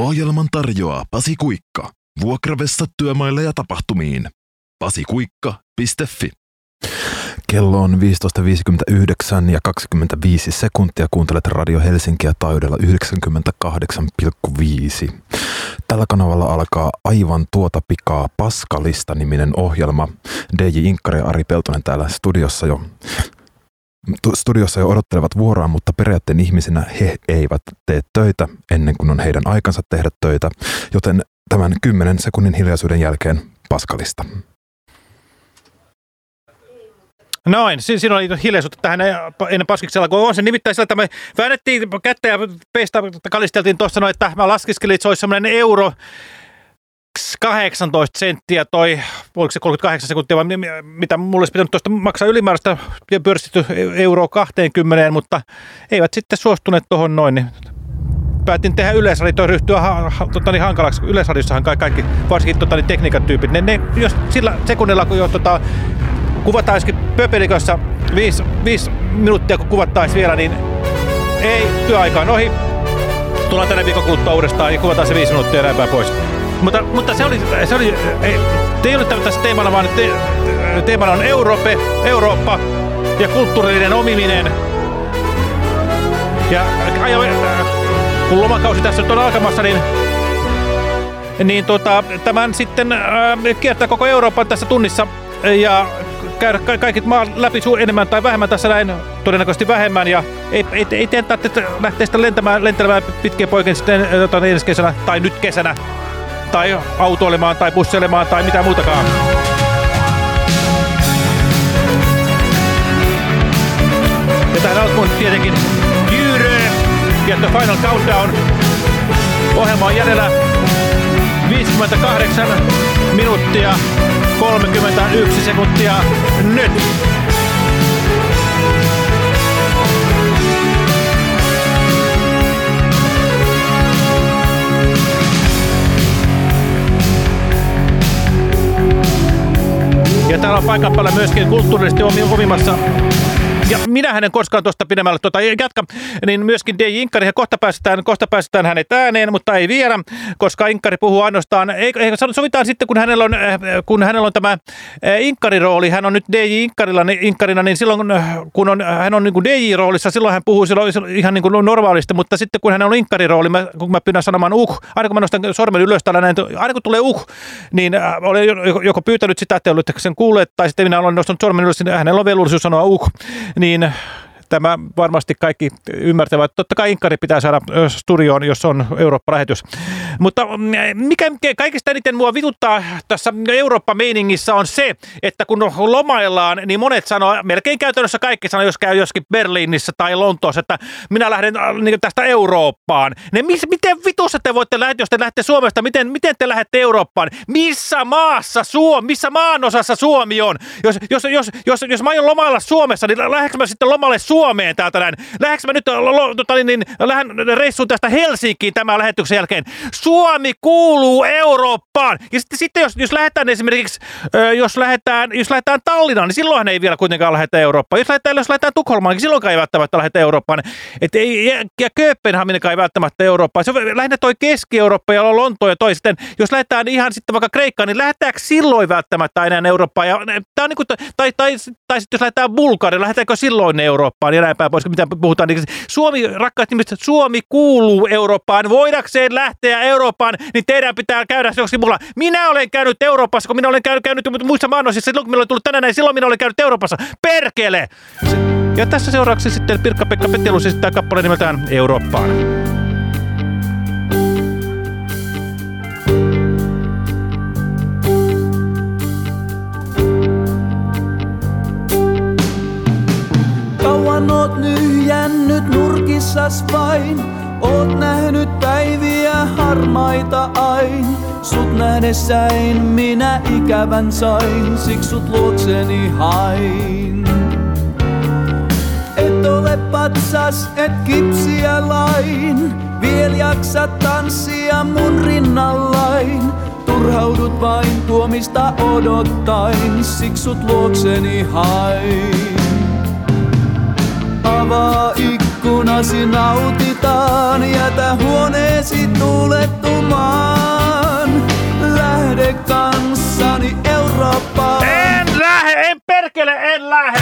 Ohjelman tarjoaa Pasi Kuikka. Vuokravessa työmaille ja tapahtumiin. pasikuikka.fi Kello on 15.59 ja 25 sekuntia. Kuuntelet Radio Helsinkiä taudella 98,5. Tällä kanavalla alkaa aivan tuota pikaa Paskalista-niminen ohjelma. DJ Inkkari ja Ari Peltonen täällä studiossa jo studiossa jo odottelevat vuoroaan, mutta periaatteen ihmisinä he eivät tee töitä ennen kuin on heidän aikansa tehdä töitä, joten tämän 10 sekunnin hiljaisuuden jälkeen Paskalista. Noin, si- siinä oli hiljaisuutta tähän ennen paskiksella, kun on se nimittäin sillä, että me väännettiin kättä ja peistä kalisteltiin tuossa, no, että mä laskiskelin, että se olisi semmoinen euro 18 senttiä toi, oliko se 38 sekuntia vai mitä mulle olisi pitänyt tuosta maksaa ylimääräistä ja pyöristetty euro 20, mutta eivät sitten suostuneet tuohon noin, niin päätin tehdä yleisradioon ryhtyä ha, ha, tota, niin hankalaksi. Yleisradiossahan kaikki, varsinkin tota, niin tekniikan tyypit, ne, ne jos sillä sekunnilla, kun jo tota, kuvattaisikin pöpelikossa viisi, viisi minuuttia, kun kuvattaisiin vielä, niin ei, työaika on ohi. Tullaan tänne viikon kuluttua uudestaan ja kuvataan se viisi minuuttia ja näin pois. Mutta, mutta se oli, se oli ei, ei ole tässä teemana, vaan te, teemana on Euroope, Eurooppa ja kulttuurillinen omiminen. Ja, ja kun lomakausi tässä nyt on alkamassa, niin niin tota, tämän sitten äh, kiertää koko Euroopan tässä tunnissa ja käydä ka kaikki maan läpi enemmän tai vähemmän tässä näin, todennäköisesti vähemmän. Ja ei, ei, ei te tarvitse lähteä sitten lentämään, lentelemään pitkien poikien sitten tota, ensi kesänä tai nyt kesänä. Tai autoilemaan tai busseilemaan tai mitä muutakaan. Ja tähän alkuun tietenkin Jyre ja The Final Countdown. Ohjelma on jäljellä 58 minuuttia 31 sekuntia nyt. Ja täällä on paikan päällä myöskin kulttuurisesti omimassa ja minä hänen koskaan tuosta pidemmälle tuota, jatka, niin myöskin DJ Inkari, ja kohta päästään, kohta päästään hänet ääneen, mutta ei vielä, koska Inkari puhuu ainoastaan, ei, ei, sovitaan sitten, kun hänellä on, äh, kun hänellä on tämä äh, Inkari-rooli, hän on nyt DJ Inkarilla, niin, Inkarina, niin silloin äh, kun on, hän on niin kuin DJ-roolissa, silloin hän puhuu silloin, ihan niin kuin normaalisti, mutta sitten kun hän on Inkari-rooli, mä, kun mä pyydän sanomaan uh, aina kun mä nostan sormen ylös tällä näin, aina kun tulee uh, niin olen joko pyytänyt sitä, että sen kuulleet, tai sitten minä olen nostanut sormen ylös, niin hänellä on velvollisuus sanoa uh, niin tämä varmasti kaikki ymmärtävät. Totta kai Inkari pitää saada studioon, jos on Eurooppa-lähetys. Mutta mm, mikä kaikista eniten mua vituttaa tässä Eurooppa-meiningissä on se, että kun lomaillaan, niin monet sanoo, melkein käytännössä kaikki sanoo, jos käy joskin Berliinissä tai Lontoossa, että minä lähden niin tästä Eurooppaan. Ne, mis, miten vitussa te voitte lähteä, jos te lähdette Suomesta, miten, miten te lähdette Eurooppaan? Missä maassa Suomi, missä maanosassa Suomi on? Jos, jos, jos, jos, jos mä aion lomailla Suomessa, niin lähdekö mä sitten lomalle Suomeen? Suomeen täältä näin. Lähdekö mä nyt tota, niin, niin, lähden reissuun tästä Helsinkiin tämän lähetyksen jälkeen. Suomi kuuluu Eurooppaan. Ja sitten, sitten jos, jos lähdetään esimerkiksi, jos lähdetään, jos lähdetään Tallinnaan, niin silloinhan ei vielä kuitenkaan lähetä Eurooppaan. Jos lähdetään, jos lähdetään Tukholmaan, niin silloinkaan ei välttämättä lähetä Eurooppaan. Et ei, ja Kööpenhaminakaan ei välttämättä Eurooppaan. Se on lähinnä toi Keski-Eurooppa ja Lonto ja toi sitten. Jos lähdetään ihan sitten vaikka Kreikkaan, niin lähdetäänkö silloin välttämättä enää Eurooppaan? Ja, tää on niin kuin, tai, tai, tai, tai sitten jos lähdetään Bulgariaan, lähdetäänkö silloin Eurooppaan? Eurooppaan näin päin pois, mitä puhutaan. Niin Suomi, rakkaat ihmiset, Suomi kuuluu Eurooppaan. Voidakseen lähteä Eurooppaan, niin teidän pitää käydä joskin mulla. Minä olen käynyt Euroopassa, kun minä olen käynyt, käynyt muissa maanosissa. Silloin kun minä olen tullut tänään, niin silloin minä olen käynyt Euroopassa. Perkele! Ja tässä seuraavaksi sitten Pirkka-Pekka Pettelus esittää kappaleen nimeltään Eurooppaan. Nyhjännyt nurkissas vain, oot nähnyt päiviä harmaita ain. Sut nähdessäin minä ikävän sain, siksi sut luokseni hain. Et ole patsas, et kipsiä lain, viel jaksat tanssia mun rinnallain. Turhaudut vain tuomista odottain, siksi sut luokseni hain. Avaa ikkunasi, nautitaan, jätä huoneesi tulettumaan. Lähde kanssani Eurooppaan. En lähe, en perkele, en lähe.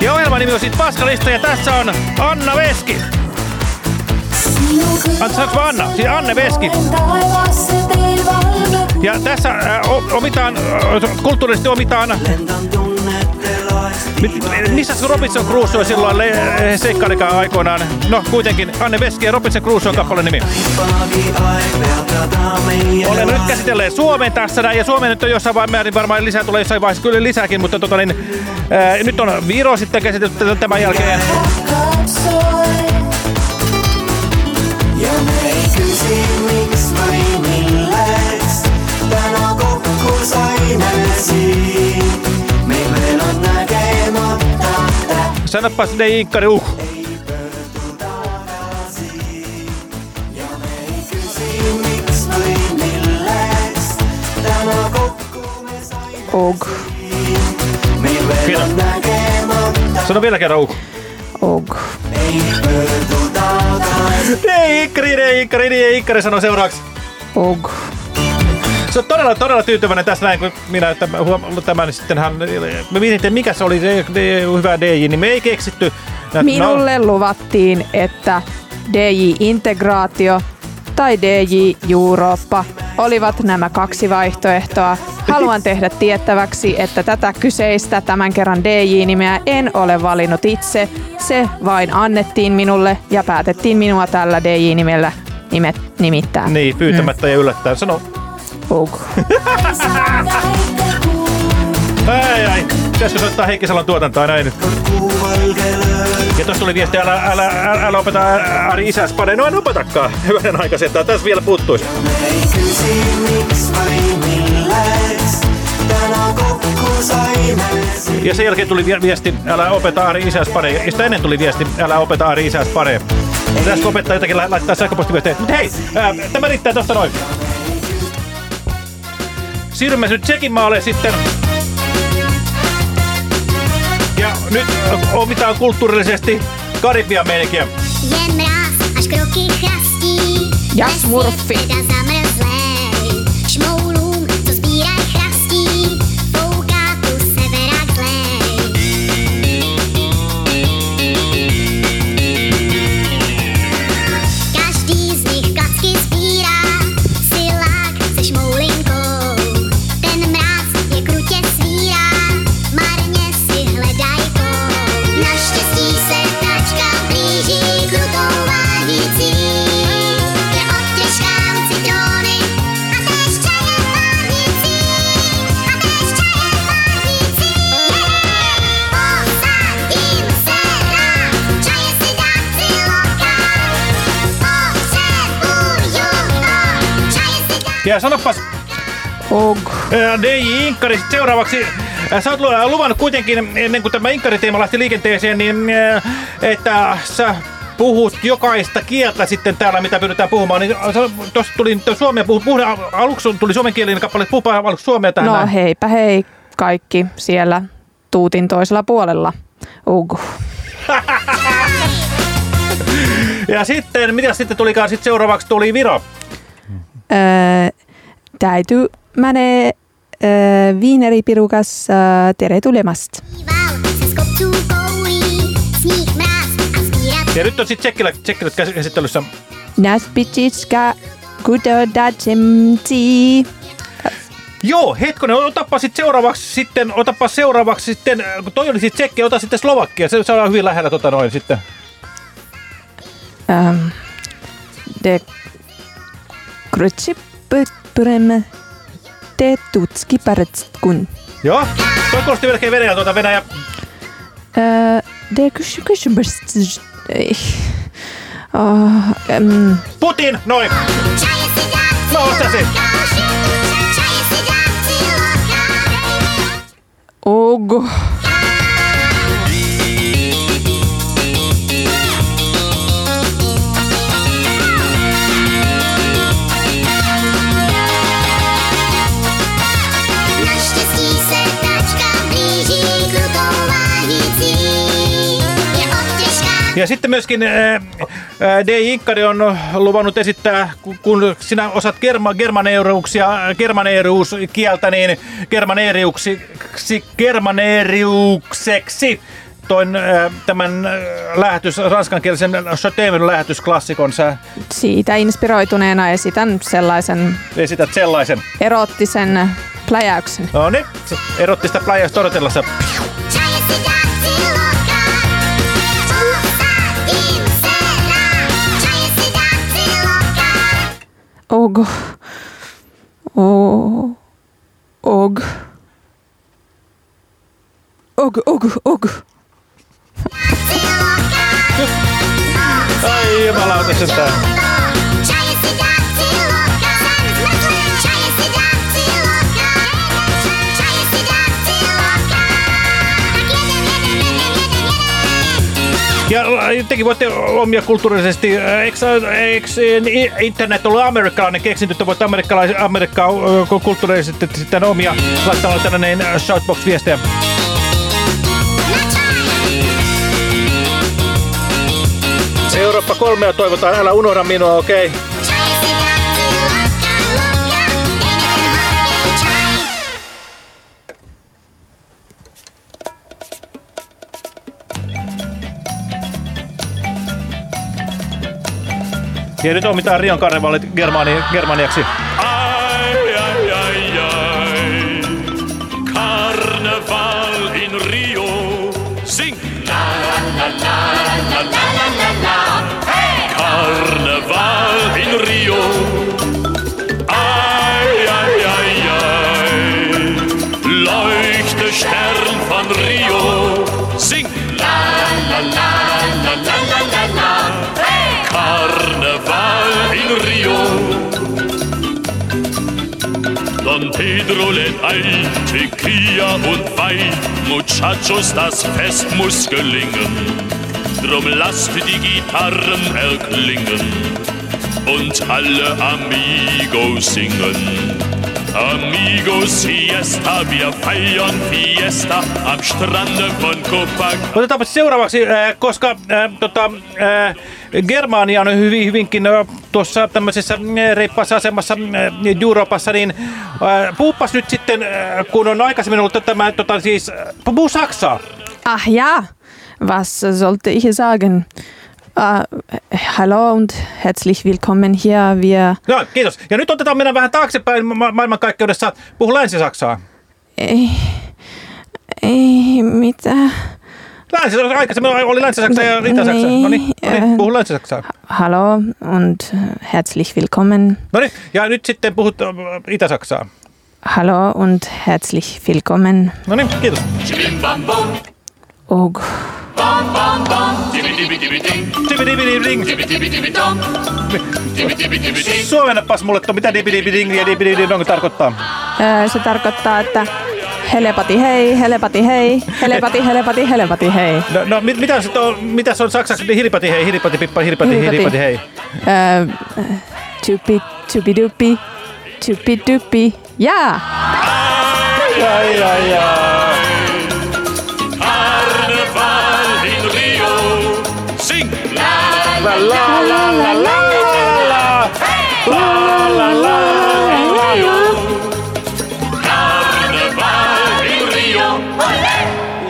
Ja ohjelman nimi on sitten Paskalista ja tässä on Anna Veski. Anteeksi, Anna? Siis Anne Veski. Ja tässä äh, omitaan, äh, kulttuurisesti omitaan missä Robinson Crusoe silloin seikkailikaan aikoinaan? No kuitenkin Anne Veski ja Robinson Crusoe on kappaleen nimi. Olen nyt käsitelleen Suomen tässä näin, ja Suomen nyt on jossain vaiheessa, varmaan lisää tulee jossain vaiheessa kyllä lisääkin, mutta tota, niin, ää, nyt on Viro sitten käsitelty tämän jälkeen. silmiks või millest täna kokku saime siin. meil veel on nägemata täht. sanapas leikari uh. Og. Meil veel on nägemata. Sano vielä kerran Uku. Og. Ne Iikkari, ne Iikkari, ne Iikkari sano seuraavaksi. Og. Se on todella, todella tyytyväinen tässä näin, kun minä tämän niin sitten hän, me mietin, mikä se oli se hyvä DJ, niin me ei keksitty. Minulle no. luvattiin, että DJ-integraatio tai DJ Eurooppa olivat nämä kaksi vaihtoehtoa. Haluan tehdä tiettäväksi, että tätä kyseistä tämän kerran DJ-nimeä en ole valinnut itse. Se vain annettiin minulle ja päätettiin minua tällä DJ-nimellä nimet, nimittää. Niin, pyytämättä mm. ja yllättäen. Sano ai ai, pitäisikö soittaa Heikki Salon tuotantoa näin? Ja tuossa tuli viesti, älä, älä, älä, älä opeta Ari isäs pane. No en opetakaan. Hyvänen aika se, että tässä vielä puuttuisi. Ja sen jälkeen tuli viesti, älä opeta Ari isäs pane. Ja sitä ennen tuli viesti, älä opeta Ari isäs pane. Pitäisikö opettaa jotakin laittaa sähköpostiviestejä? Mutta hei, ää, tämä riittää tosta noin siirrymme nyt Tsekin maalle sitten. Nyt omitaan kulttuurillisesti Karibian melkein. Jasmurfi. Ja sanopas, Og. DJ Inkari seuraavaksi. Sä oot luvannut kuitenkin, ennen kuin tämä Inkari-teema lähti liikenteeseen, niin että sä puhut jokaista kieltä sitten täällä, mitä pyritään puhumaan. Niin tuossa tuli suomea, puhut, puhun, aluksi tuli suomenkielinen kappale, puhupa aluksi suomea tähän. No näin. heipä hei kaikki siellä tuutin toisella puolella. Ug. ja sitten, mitä sitten tulikaan sitten seuraavaksi, tuli Viro. Öö, täytyy menee öö, viineripirukas öö, tere tulemast. Ja nyt on sitten tsekkilät käsittelyssä. Naspitsitska kutodajemti. Joo, hetkonen, otapa sitten seuraavaksi sitten, otapa seuraavaksi sitten, kun toi oli sitten tsekki, ota sitten Slovakia, se, se on hyvin lähellä tota noin sitten. Um, de Krutsi-pyremme te tutski kun. Joo, toi kuulosti melkein Venäjä tuota Venäjä. De kysymys... Putin, noin! No, ostasin! Ogo. Ja sitten myöskin äh, D. Inkari on luvannut esittää, kun sinä osaat germa, germaneeruuksia, germaneeruuskieltä, niin germaneeriuksi, germaneeriukseksi katsoin äh, tämän äh, lähetys, ranskankielisen Chateaumen lähetysklassikon. Sä Siitä inspiroituneena esitän sellaisen esität sellaisen. erottisen pläjäyksen. No niin, se erottista pläjäystä odotellessa. Og. Og. Og. Og, og, og. Ai jumalauta sentään. Ja tekin voitte omia kulttuurisesti. Eikö, eikö internet ollut amerikkalainen keksintö, että voitte ö, kulttuurisesti sitten omia laittamalla tällainen shoutbox-viestejä. Eurooppa kolmea toivotaan, älä unohda minua, okei? Okay? Ja nyt on mitään Rion karnevalit Germani, germaniaksi. Lädt ein, Tequila und Wein, Muchachos, das Fest muss gelingen. Drum lasst die Gitarren erklingen und alle Amigos singen. Amigos Fiesta, wir feiern Fiesta am Strande von Copacabana. Otetaanpa seuraavaksi, äh, koska äh, tota, äh, Germania on hyvin, hyvinkin äh, tuossa tämmöisessä äh, reippaassa asemassa äh, Euroopassa, niin äh, puhupas nyt sitten, äh, kun on aikaisemmin ollut tämä, tota, siis, äh, puhuu Saksaa. Ach ja, was sollte ich sagen? Uh, hallo und herzlich willkommen hier. Wir No, kiitos. Ja nyt otetaan mennä vähän taaksepäin ma- maailmankaikkeudessa. Puhu Länsi-Saksaa. ei, ei mitä. Länsi, aikaisemmin oli Länsi-Saksa ja Itä-Saksa. Niin, No niin, äh. puhu Länsi-Saksaa. Hallo und herzlich willkommen. No niin, ja nyt sitten puhut äh, Itä-Saksaa. Hallo und herzlich willkommen. No niin, kiitos. Og. Dibidibiding. Suomennapas mulle tuon, mitä dibidibiding ja dibidibidong tarkoittaa. Se tarkoittaa, että helepati hei, helepati hei, helepati, helepati, helepati hei. No, no mit, mitä, se on, mitä se on saksaksi? Niin Hilipati hei, hilipati pippa, hilipati, Hilipati. hilipati hei. Ö, Tupi, tupi dupi, tupi dupi. Ja! Ai, ai, ai. La, la, la, la, la, la, la. La, la.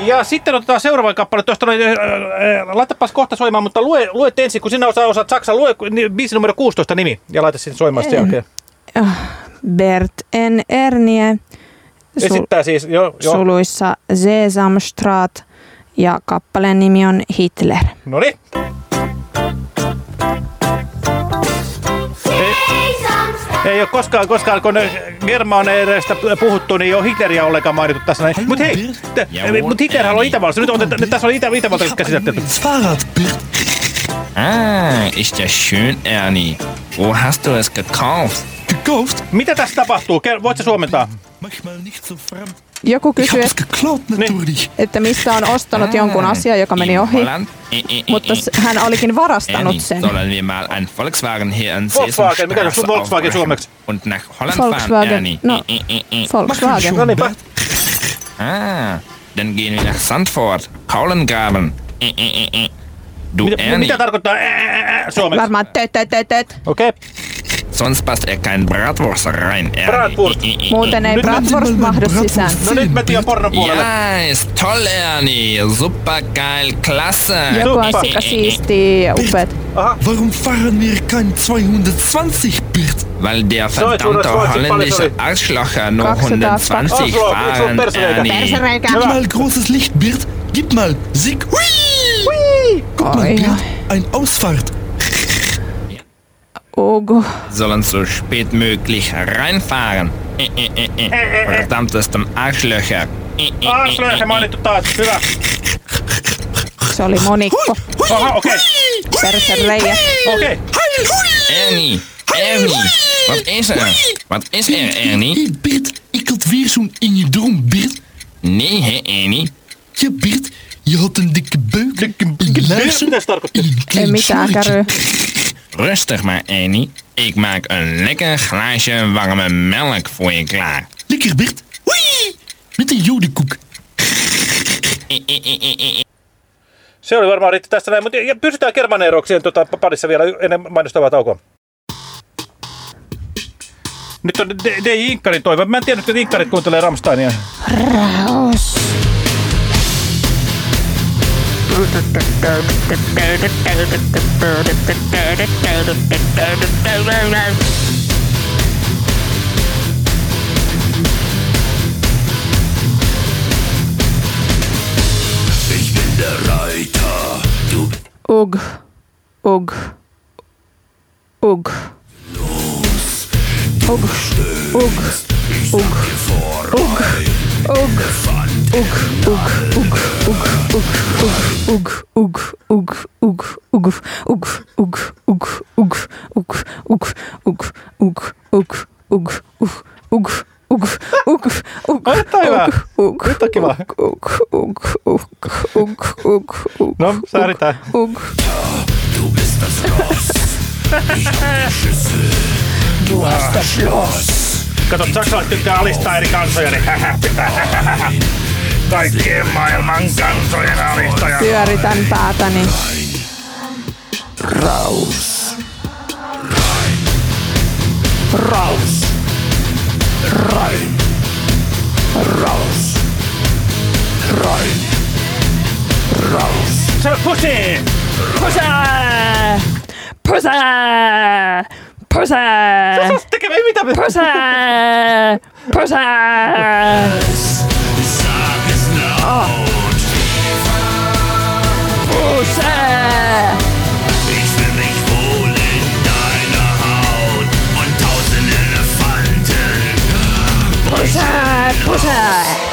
Ja sitten otetaan seuraava kappale tuosta. noin, äh, äh, Laitapas kohta soimaan, mutta lue, luet ensin, kun sinä osaat, osaat Saksan, lue niin, biisi numero 16 nimi ja laita sitten soimaan sen jälkeen. Bert en Ernie. Sul- Esittää siis, joo, joo. suluissa Sesamstraat ja kappaleen nimi on Hitler. No niin. Ei, ole koskaan, koskaan kun Germaneista puhuttu, niin ei ole Hitleriä ollenkaan mainittu tässä näin. Mutta hei, mut Hitlerhän on Itävallassa. Nyt on, tässä on Itä, Itävalta käsitelty. Ah, ist ja schön, Ernie. Wo hast du es gekauft? Gekauft? Mitä tässä tapahtuu? Ker- Voit sä suomentaa? Manchmal nicht so fremd joku kysyi, niin. että mistä on ostanut jonkun asian, joka meni ohi, mutta hän olikin varastanut sen. Volkswagen, mikä on Volkswagen suomeksi? Volkswagen, no, Volkswagen. No niin, Ah, dann gehen wir nach Sandford, Kaulengraben. Du mitä, mitä tarkoittaa ää, suomeksi? Varmaan töt, töt, töt. Okei. Okay. Sonst passt er kein Bratwurst rein. Ernie. Bratwurst. I- i- i- Muuten ei Bratwurst mahdu sisään. No nyt mä tiedän pornon puolelle. Ja, ist toll, Ernie. Super geil, klasse. Joku on sika siistiä ja upeat. Warum fahren wir kein 220, Bert? Weil der verdammte holländische. Arschlocher nur 220 120 Arschloch, fahren. Ernie. Gib mal großes Licht, Bert. Gib mal. Sieg. Hui! Guck mal, Bert. Ein Ausfahrt. Ugu. Sollen so spät möglich reinfahren. I- i- i. Verdammtesten Arschlöcher. Arschlöcher mainittu taas. Hyvä. Se oli monikko. Aha, okei. Persereijä. Okei. Heil, hui! Ernie, Ernie, wat is er? Wat is er, Ernie? Hey, Bert. Ik had weer zo'n in je droom, Bert. Nee, hè, Ernie? Ja, Bert. Je had een dikke buik. Dikke- buik? tarkoittaa? en een Rustig maar, Ernie. Ik maak een lekker glaasje warme melk voor je klaar. Lekker, Bert. Hui! Met een jodenkoek. Se oli varmaan riitti tästä näin, mutta ja pysytään Germaneeroksien tota, parissa vielä ennen mainostavaa taukoa. Nyt on DJ Inkkarin toive. Mä en tiedä, että Inkkarit kuuntelee Ramsteinia. Raus. Ugh. Ugh. Ugh. Ugh. Ugh. Ugh. Erittäin hyvä. Nyt on kiva. No, sääritään. Kato, saksalaiset tykkää alistaa eri kansoja, niin Kaikkien maailman kansojen alistaja. Pyöritän päätäni. Raus. Rein. Raus. Rein. Raus. Se on pussy! Pusää! Pusää! Pusää! Se tekee ei mitään. Pusää! Pusää! Oh. Buße! Ich will mich wohl in deiner Haut und tausend Elefanten. Buße!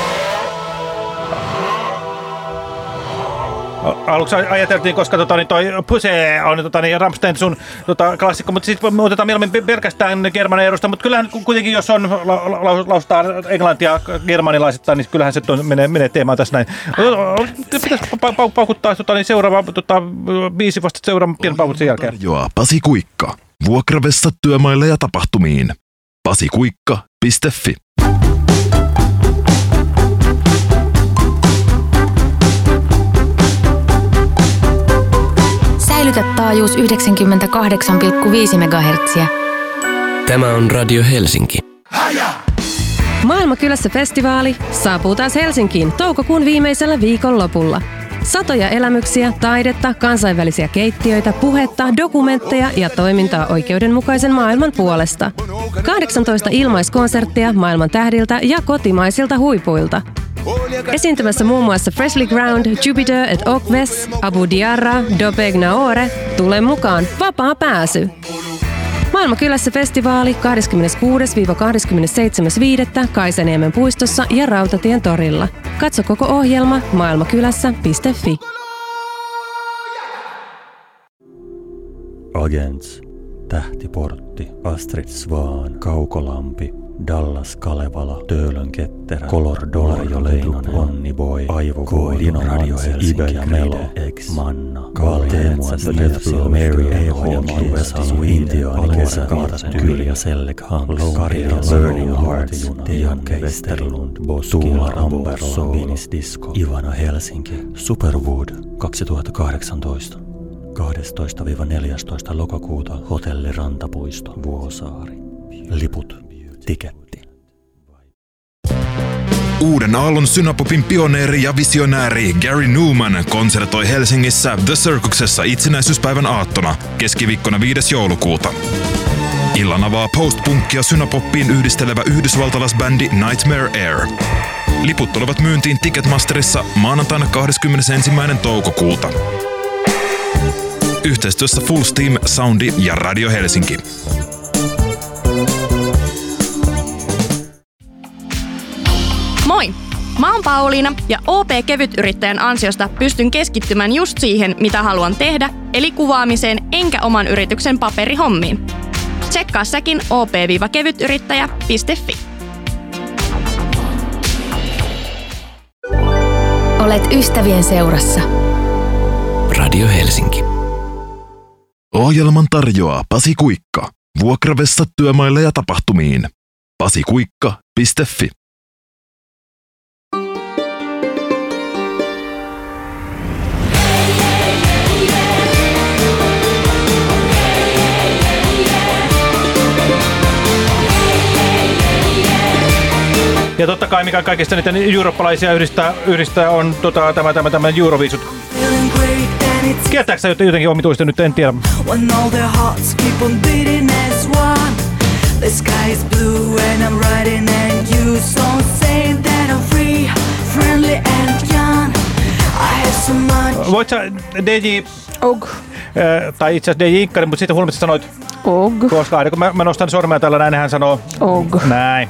Aluksi ajateltiin, koska tota, niin toi Puse on tota, niin Rammstein sun tota, klassikko, mutta sitten me otetaan mieluummin pe- pelkästään Germaneerosta, mutta kyllähän ku- kuitenkin, jos on la, la, la, lausutaan englantia germanilaisittain, niin kyllähän se ton, menee, menee teemaan tässä näin. Pitäisi pa- pa- paukuttaa tota, niin seuraava tota, biisi vasta seuraavan pienen paukut sen jälkeen. Tarjoaa Pasi Kuikka. Vuokravessa työmaille ja tapahtumiin. pasikuikka.fi Säilytä taajuus 98,5 MHz. Tämä on Radio Helsinki. Maailmakylässä festivaali saapuu taas Helsinkiin toukokuun viimeisellä viikonlopulla. Satoja elämyksiä, taidetta, kansainvälisiä keittiöitä, puhetta, dokumentteja ja toimintaa oikeudenmukaisen maailman puolesta. 18 ilmaiskonserttia maailman tähdiltä ja kotimaisilta huipuilta. Esiintymässä muun muassa Freshly Ground, Jupiter et Okves, Abu Diarra, Dobeg Naore. Tule mukaan, vapaa pääsy! Maailmakylässä festivaali 26-27.5. Kaisaniemen puistossa ja Rautatien torilla. Katso koko ohjelma maailmakylässä.fi. Agents, Tähtiportti, Astrid Svan, Kaukolampi, Dallas Kalevala, Töölön Ketterä, Color Dolarjo Leinonen, Onni Boy, Aivo Koi, Dino Radio Helsinki ja Melo, X, Manna, Valteemats, Lethfield, Mary, Eho, Vesas, Intiaani, Kesä, Kaarten, Kylja, Selleck, Hanks, Karja, Learning Hearts, Dejan Westerlund, Boss, Tuula, Amberlo, Vinis Disco, Ivana Helsinki, Superwood 2018. 12-14 lokakuuta Hotelli Rantapuisto, Vuosaari. Liput, tiketti. Uuden aallon synapopin pioneeri ja visionääri Gary Newman konsertoi Helsingissä The Circuksessa itsenäisyyspäivän aattona keskiviikkona 5. joulukuuta. Illan avaa post-punk ja synapoppiin yhdistelevä yhdysvaltalaisbändi Nightmare Air. Liput tulevat myyntiin Ticketmasterissa maanantaina 21. toukokuuta. Yhteistyössä Full Steam, Soundi ja Radio Helsinki. Moi! Mä oon Pauliina ja OP Kevyt-yrittäjän ansiosta pystyn keskittymään just siihen, mitä haluan tehdä, eli kuvaamiseen enkä oman yrityksen paperihommiin. Tsekkaa säkin op-kevytyrittäjä.fi. Olet ystävien seurassa. Radio Helsinki. Ohjelman tarjoaa Pasi Kuikka. Vuokravessa työmaille ja tapahtumiin. pasikuikka.fi Ja totta kai mikä kaikista niitä eurooppalaisia yhdistää, yhdistää on tota, tämä, tämä, tämä Euroviisut. Kieltääkö sä jotenkin omituista nyt, en tiedä. The sky is blue and I'm riding and you So saying that I'm free, friendly and young I have so much Voit sä DJ... Og. Äh, tai itse asiassa DJ Inkari, mutta sitten huolimatta sanoit... Og. Koska aina kun mä, mä nostan sormea tällä näin, niin hän sanoo... Og. Näin.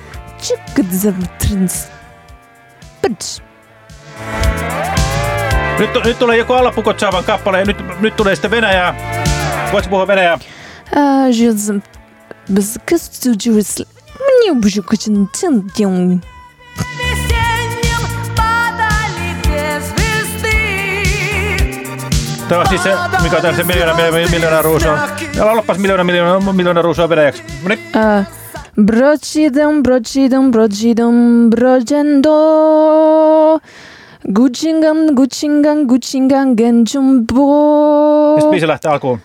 Nyt, nyt tulee joku Allapukotsaavan kappale ja nyt, nyt tulee sitten Venäjää. Voitko puhua Venäjää? Tämä on siis se, mikä on tämmöisen miljoona, miljoona ruusua. Laulapas miljoona, miljoona, miljoona ruusua venäjäksi. Niin. Uh. 브러지든 브러지든 브러지든 브러젠도 Gutsingan, gutsingan, gutsingan, genjumbo. Ja biisi lähtee alkuun.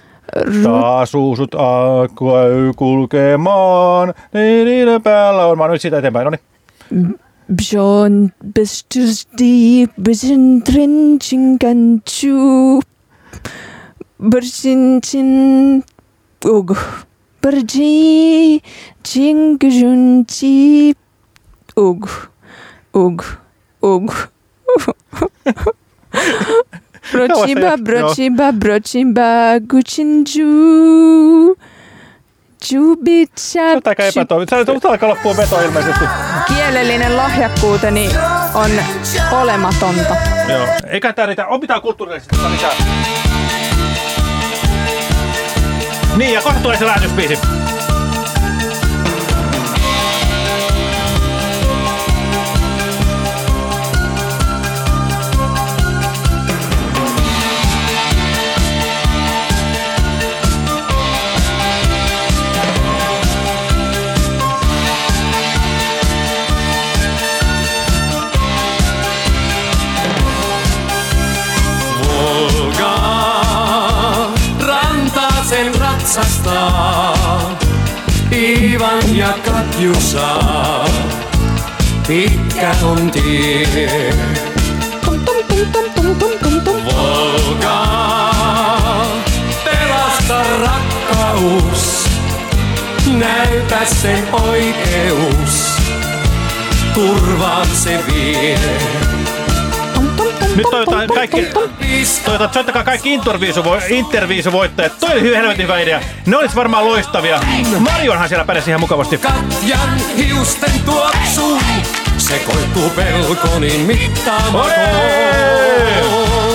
Taas uusut akkuäy kulkemaan, niiden päällä on. Mä oon nyt siitä eteenpäin, niin. noni. Björn, bestysti, besin trenching kanchu, bersin chin, og. Berji, chingjun, chi. Og. Og. Og. Brochiba, brochiba, brochiba, guchinju. Jubicha. Se on aika epätoivottavaa. Se on alkaa loppua veto ilmeisesti. Kielellinen lahjakkuuteni on olematonta. Joo. Eikä tää riitä. Opitaan kulttuurisesti tätä lisää. Niin, ja kohta tulee se lähetysbiisi. Ja Katjusa, pitkä on tie. Volga, pelasta rakkaus, näytä sen oikeus, turvaan se vie. Nyt toivotaan kaikki, toivotaan, soittakaa kaikki interviisuvo, interviisuvoittajat. Toi oli hyvin helvetin hyvä idea. Ne olis varmaan loistavia. Marjonhan siellä pärjäsi ihan mukavasti. Katjan hiusten tuoksu sekoittuu pelkonin mittaamaton.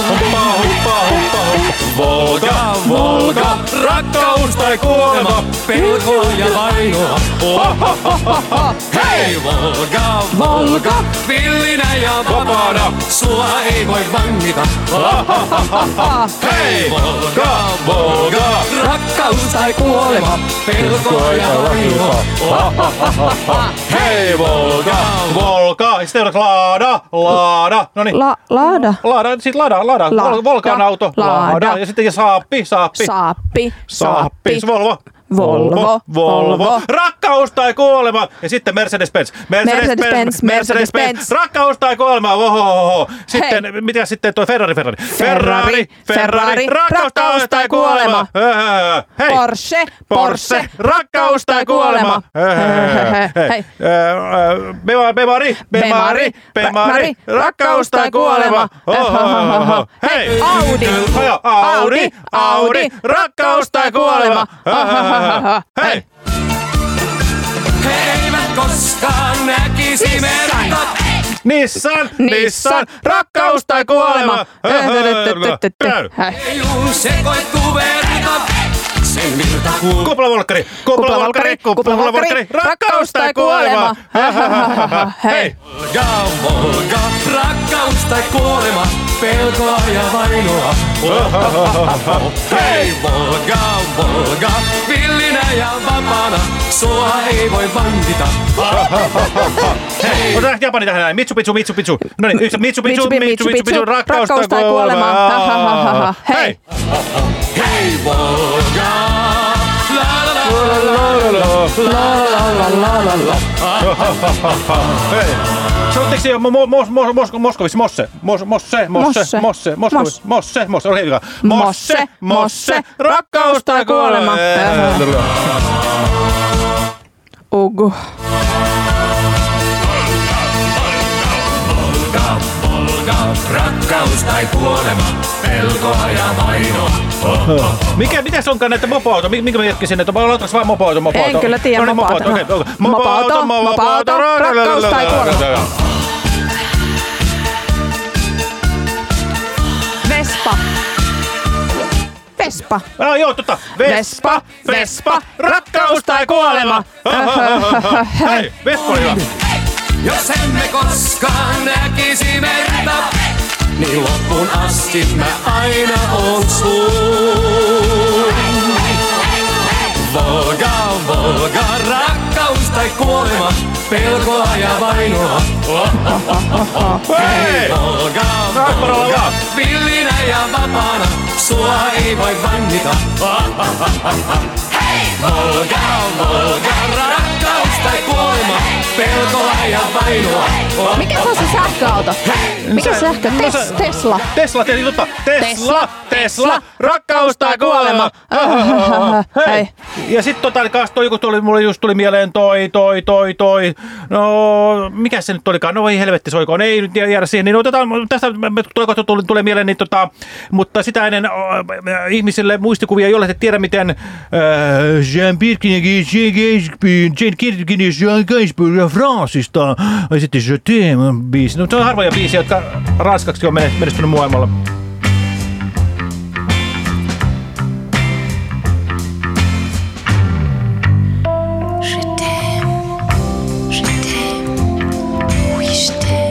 Volga, Volga, rakkaus tai kuolema, pelkoa ja vainoa. Hei Volga, Volga, villinä ja vapaana, sua ei voi vangita. Hei Volga, Volga, rakkaus tai kuolema, pelkoa ja vainoa. Hei Volga, Volga. Sitten on Laada, Laada. No niin. La, laada. Laada, sit Lada, Lada, Lada, Vol- Volkan auto, Lada. Ja sitten ja Saappi, Saappi. Saappi. Saappi. Volvo. Volvo. Volvo. Rakkaus tai kuolema. Ja sitten Mercedes-Benz. Mercedes-Benz, Mercedes-Benz. Rakkaus tai kuolema. Ohohoho. Sitten, mitä sitten tuo Ferrari, Ferrari? Ferrari, Ferrari. Rakkaus tai kuolema. Öö, Hei. Porsche, Porsche. Rakkaus tai kuolema. Öö, Hei. Hei. Öö, öö, Bemari, Bemari, Bemari. Rakkaus tai kuolema. Ohohoho. Hei. Audi. Ajo, Audi, Audi. Rakkaus tai kuolema. Hei. Koskaan näkisi merta. Nissan, Nissan, rakkaus tai kuolema. Ejuun sekoittuu verta. Sen virta kuuluu. Kuplavolkkari, kuplavolkkari, kuplavolkkari, rakkaus tai kuolema. Hei. Volga, Volga, rakkaus tai kuolema, pelkoa ja vainoa. Hei Volga, Volga, villinä ja vapaana, sua ei voi vangita. Hei. Otetaan Japani tähän näin. Mitsu, Mitsu, Mitsu, Mitsu. No niin, yksi Mitsu, Mitsu, Mitsubi- Mitsu, Mitsu, Mitsubi- rakkaus tai tai kuolema. kuolema. Ha, ha, ha, ha, ha. Hei. Hei Volga, la la la la la la. Hei. Sanotteko se mo, mo, mos, mos, Mosse, Mos, Mosse, Mosse, Mosse. Mosse, Moskovis, Mosse, Mosse, oli hyvä. Mosse, Mosse, rakkaus tai kuolema. Ugu. Volga, rakkaus tai kuolema, pelkoa ja vainoa. Mikä, mitä se onkaan näitä mopoauto? Minkä mä jätkisin, että oletko vaan mopoauto, mopoauto? En kyllä tiedä no, mopoauto. mopoauto. okei, okei. Mopoauto, mopoauto, rakkaus tai kuolema. Vespa. Vespa. Ah, joo, tota. Vespa, Vespa, rakkaus tai kuolema. Hei, Vespa oli hyvä. Jos emme koskaan näkisi merta, niin loppuun asti mä aina oon sun. Volga, Volga, rakkaus tai kuolema, pelkoa ja vainoa. Hei, Volga, Volga, villinä ja vapaana, sua ei voi vangita. Hei, Volga, Volga, rakkaus tai kuolema, pelkoa ja vainoa. Mikä se on se sähköauto? Mikä se sähkö? Tes, Tesla. Tesla, tietysti totta. Tesla, Tesla, rakkaus tai kuolema. Hei. Ja sitten tota, kanssa toi, joku tuli, mulle just tuli mieleen toi, toi, toi, toi. No, mikä se nyt olikaan? No ei helvetti soikoon, ei nyt jäädä siihen. Niin otetaan, tästä tulee, kohta tuli, tulee mieleen, niin tota, mutta sitä ennen äh, ihmisille muistikuvia, jolle et tiedä, miten äh, Jean Jean Gainsbourg, Jean Kirkinin, Jean Gainsbourg Fransista esitti Je t'aime biisi. No, se on harvoja biisiä, jotka ranskaksi on mene- menestynyt maailmalla.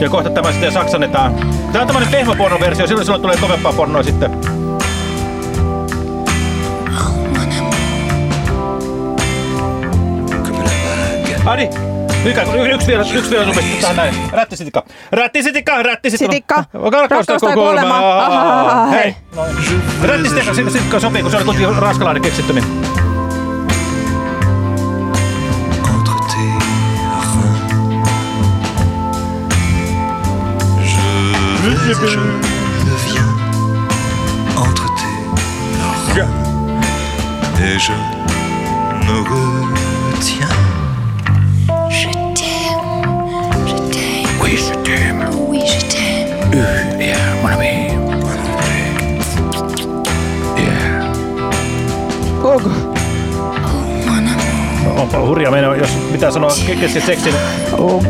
Ja kohta tämä sitten saksannetaan. Tämä on tämmönen pehmoporno-versio, silloin silloin tulee kovempaa pornoa sitten. Adi, yksi, yksi vielä, yksi vielä tähän näin. Rättisitikka. Rättisitikka, rättisitikka. Sitikka. Rakkaus tai kuolema. Ahahaha, hei. Rättisitikka, sitikka sopii, kun se oli kuitenkin ranskalainen keksitty. Niin. Je vais et je ne viens entre tes reins. Et je me retiens. on hurja meno, jos pitää sanoa kesken seksin. Og.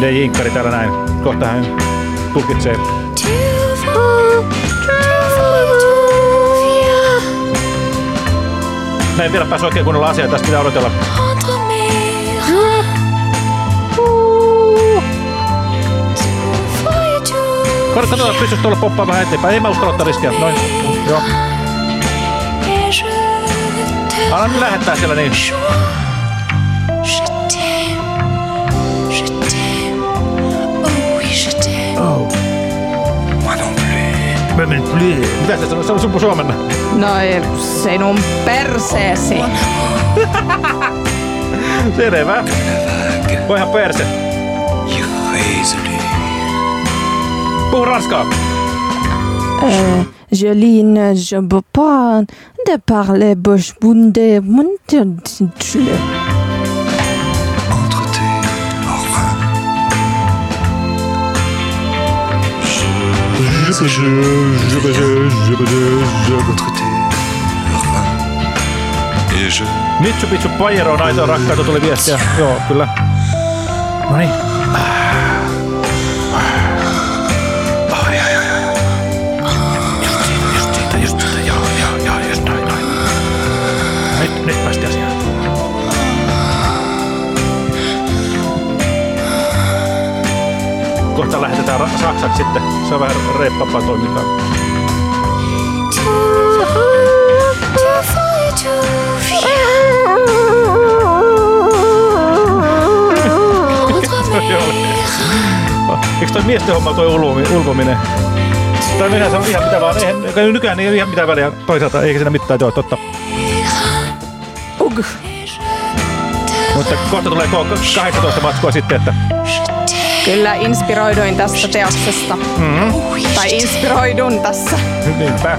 DJ täällä näin. Kohta hän tulkitsee. Mä en vielä päässyt oikein kunnolla asiaa, tästä pitää odotella. Kannattaa pystyisi tuolla poppaamaan eteenpäin. Ei mä uskalla ottaa riskejä. Noin. Joo. Anna nyt lähettää siellä niin. Oh. Mä menen plus. Mitä se sanoo? Se on sun suomenna. Noi sinun perseesi. Selvä. Voihan perse. Puhu ranskaa. Euh, Joline, je ne peux pas de parler bouche bunde. Je, je, je, je, je, je, Entre tes reins et je Mitsu Pitsu Pajero, naisen rakkaita tuli viestiä. Joo, kyllä. No niin. Kohta lähetetään saksaksi sitten. Se on vähän reippapaa toimintaa. Eikö toi miesten homma toi ulvomi- ulvominen? Tai minä se on ihan mitä vaan. Eihän, nykyään ei ole ihan mitään väliä toisaalta, eikä siinä mitään joo, totta. Ugh. Mutta kohta tulee K- 18 matskua sitten, että Kyllä inspiroiduin tästä teoksesta. mm-hmm. Tai inspiroidun tässä. niinpä.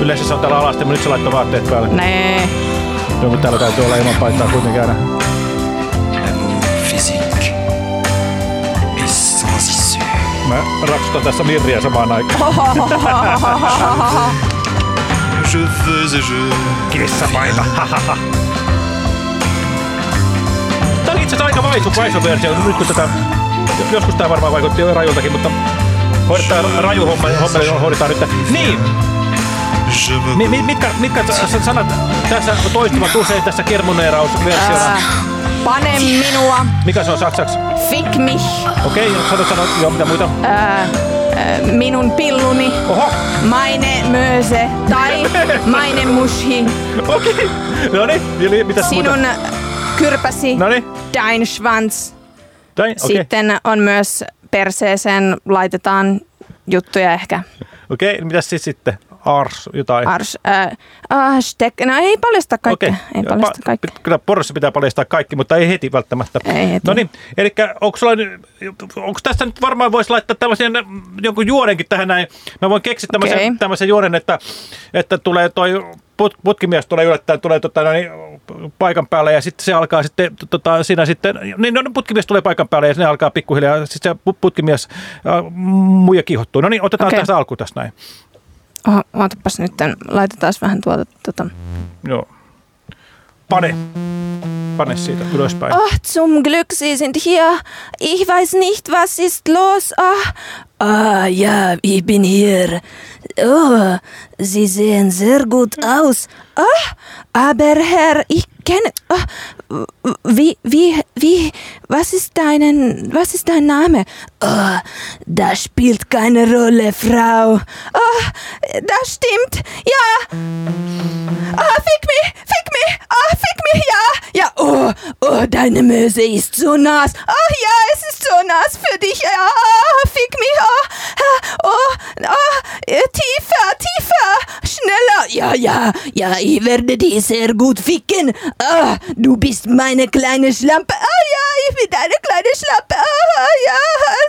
Yleensä se on täällä alasten, mutta nyt se laittoi vaatteet päälle. Nee. Joo, mutta täällä täytyy olla ilman paitaa kuitenkin aina. Mä rapsutan tässä Mirriä samaan aikaan. Je veux Tää oli itse asiassa aika vaisu, vaisu versio. Nyt kun tätä, joskus tää varmaan vaikutti jo rajultakin, mutta hoidetaan raju homma, homma hoidetaan nyt. Niin, Mi- mi- mitkä, mitkä sanat tässä toistuvat usein tässä kermuneerausversiona? Äh, pane minua. Mikä se on saksaksi? Fick mich. Okei, okay, sano, sano, joo, mitä muita? Äh, äh, minun pilluni. Oho. Meine möse. Tai meine mushi. Okei. Okay. No niin, eli mitäs Sinun muuta? Kyrpäsi. Noniin. Dein Schwanz. Näin, okei. Sitten on myös perseeseen laitetaan juttuja ehkä. Okei, okay, mitäs siis sitten? Ars, jotain. Ars, äh, ah, stek, no ei paljasta kaikkea. Okei. Ei paljasta Pa- kaikkea. Kyllä porossa pitää paljastaa kaikki, mutta ei heti välttämättä. Ei heti. No niin, eli onko sulla, nyt- onko tässä nyt varmaan voisi laittaa tällaisen jonkun juonenkin tähän näin. Mä voin keksiä tämmöisen, Okei. tämmöisen juonen, että, että tulee toi put, putkimies tulee yllättäen, tulee tota, no niin, paikan päälle ja sitten se alkaa sitten, tota, siinä sitten, niin no, putkimies tulee paikan päälle ja sinne alkaa pikkuhiljaa, ja sitten se pu- putkimies äh, muija kiihottuu. No niin, otetaan Okei. tässä alku tässä näin. Oho, ootapas nyt, laitetaan vähän tuota, tuota. Joo. Pane. Pane siitä ylöspäin. Oh, zum Glück, Sie sind hier. Ich weiß nicht, was ist los. Ah, ah ja, ich bin hier. Oh, Sie sehen sehr gut aus. Ah, aber Herr, ich kenne... Ah, wie, wie, wie, was ist deinen, was ist dein Name? Oh, das spielt keine Rolle, Frau. Oh, das stimmt. Ja. Ah, fick mich, fick mich, ah, fick mich, ja. Ja, oh, oh, deine Möse ist so nass. Ah, ja, es ist so nass für dich. Ja, ah, fick mich, ah, ah, oh, ah, äh, tiefer, tiefer, schneller. Ja, ja, ja, ich werde dich sehr gut ficken. Ah, du bist meine kleine Schlampe. Ah, ja, ich bin deine kleine Schlampe. Ah, ja,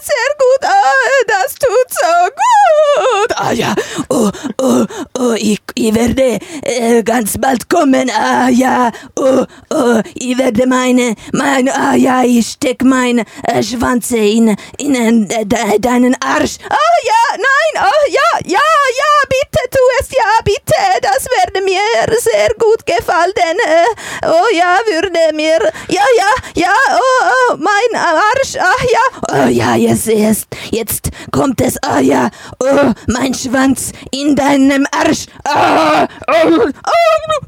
sehr gut. Ah, das tut so gut. Ah, ja, oh, oh, oh, ich, ich werde äh, ganz bald kommen. Ah, ja, oh, oh, ich werde meine, meine, ah, ja, ich steck meine äh, Schwanze in, in äh, de, deinen Arsch. Ah, ja, nein, oh, ja, ja, ja, bitte, du es ja bitte, das werde mir sehr gut gefallen. Äh, Oh ja, würde mir, ja, ja, ja, oh, oh mein Arsch, ach ja, oh ja, jetzt, jetzt, jetzt kommt es, oh ja, oh, mein Schwanz in deinem Arsch, ah, oh, oh, oh,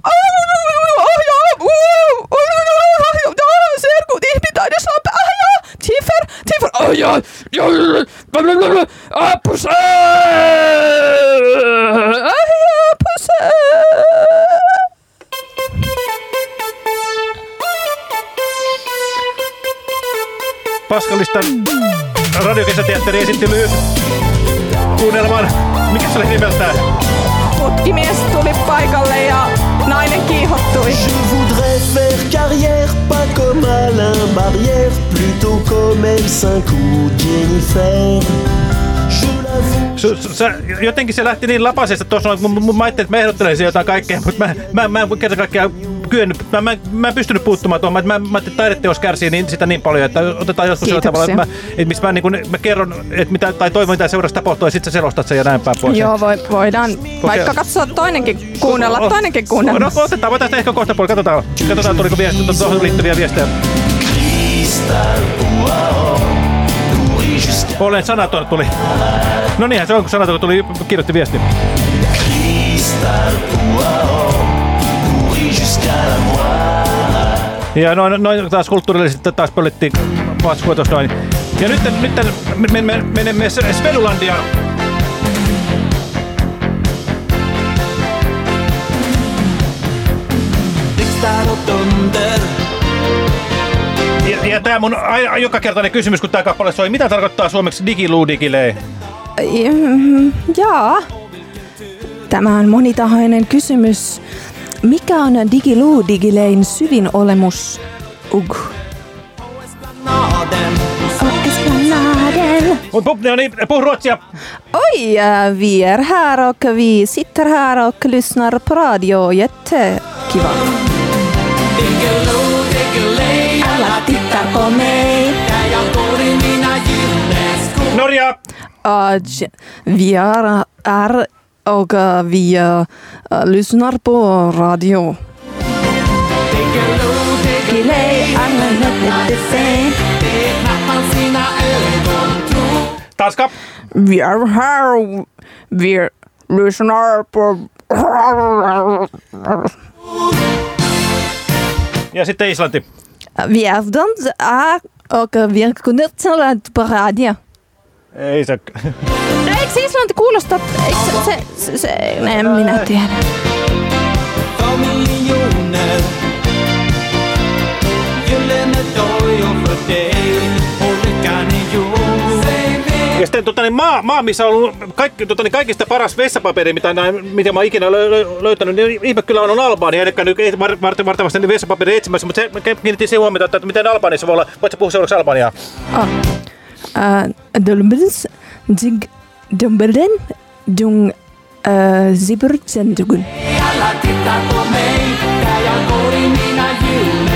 oh ja, oh, oh, oh, oh, sehr gut, ich bin deine Schlampe, ah ja, tiefer, tiefer, oh ja, ja, blablabla, ah, Pusse, ah radiokesäteatteri esitti lyhyt kuunnelman. Mikä se oli nimeltään? Putkimies tuli paikalle ja nainen kiihottui. Je voudrais faire carrière pas comme Alain Barrière, plutôt comme L5 ou Jennifer. Sä, jotenkin se lähti niin lapasesta tuossa, mun, mä ajattelin, että mä ehdottelisin jotain kaikkea, mutta mä, mä, mä en kerta kaikkiaan kyennyt, mä, mä, mä en pystynyt puuttumaan tuohon. Mä, mä, mä taideteos kärsii niin, sitä niin paljon, että otetaan joskus sillä tavalla, että, mä, että missä mä, niin kun, mä kerron, että mitä, tai toivon mitä seurassa tapahtuu, ja sitten sä selostat sen ja näin päin pois. Joo, voi, voidaan vaikka katsoa toinenkin kuunnella, toinenkin kuunnella. No, otetaan, voitaisiin ehkä kohta puoli, katsotaan, katsotaan tuliko viesti, tuohon liittyviä viestejä. Olen sanaton tuli. No niinhän se on, kun sanaton tuli, kirjoitti viesti. Ja noin, noin taas kulttuurillisesti taas pöllittiin tuossa noin. Ja nyt, nyt menemme, menemme Svedulandiaan. Ja, ja tämä mun joka kertainen kysymys, kun tämä kappale soi, mitä tarkoittaa suomeksi digiluudigilei? Mm, Jaa. Tämä on monitahoinen kysymys. Mikä on Digilu-digilein syvin olemus? Mut puh, no niin, puhu ruotsia. Oj, äh, vi är här och vi sitter här och lyssnar på radio. Jättekiva. Alla tittar på mig. Norja. Uh, vi är, är och uh, vi uh, lyssnar på radio. Digilei, alla lite se. Tanska. Vi är här. Vi lyssnar på... Ja sitten Islanti. Vi är dans är och vi lyssnar på radio. Ei se... No, eikö Islanti kuulosta? Eikö se, se, se, en minä tiedä. Ja sitten tota, niin maa, maa, missä on ollut kaikki, tota, niin kaikista paras vessapaperi, mitä, näin, mitä mä oon ikinä lö, lö, löytänyt, niin ihme kyllä on, on Albania. Eli nyt ei var- var- vartavasti niin vessapaperi etsimässä, mutta se kiinnitti siihen huomiota, että miten Albaniassa voi olla. Voitko puhua seuraavaksi Albaniaa? Ah. Uh, Dolbens, dig, dumbelen, dung, uh, ziburtsen, dugun. Alla tittar på mig där jag går i mina juleskor.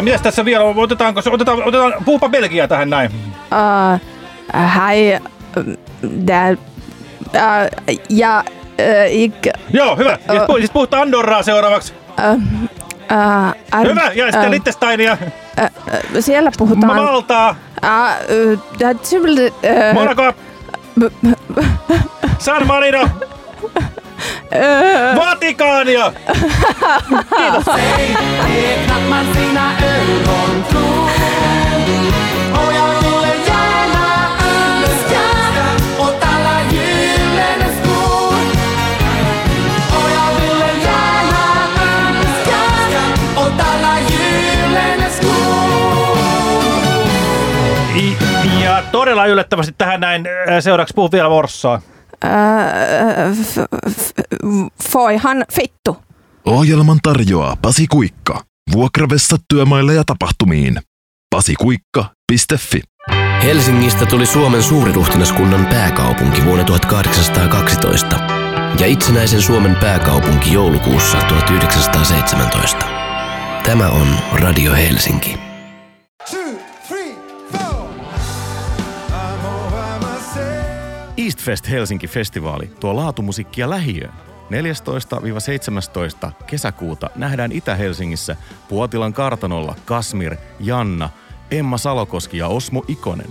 Ja mitäs tässä vielä? Otetaanko, se- otetaan, otetaan, puhupa Belgiaa tähän näin. Uh, hej, um, där, uh, ja, uh, ik, Joo, hyvä. Ja Ö. sitten puh- sit puhutaan Andorraa seuraavaksi. uh, uh, ar- Hyvä. Ja sitten uh, Liechtensteinia. uh, uh, siellä puhutaan... Maltaa. Uh, uh, uh, Monaco. San Marino. Vatikaania. Kiitos. Todella yllättävästi tähän näin äh, seuraavaksi puhun vielä Vorssaa. F- f- foihan fittu. Ohjelman tarjoaa Pasi Kuikka. Vuokravessa työmaille ja tapahtumiin. pasikuikka.fi Helsingistä tuli Suomen suuriruhtinaskunnan pääkaupunki vuonna 1812 ja itsenäisen Suomen pääkaupunki joulukuussa 1917. Tämä on Radio Helsinki. Eastfest Helsinki-festivaali tuo laatumusiikkia lähiöön. 14-17 kesäkuuta nähdään Itä-Helsingissä Puotilan kartanolla Kasmir, Janna, Emma Salokoski ja Osmo Ikonen.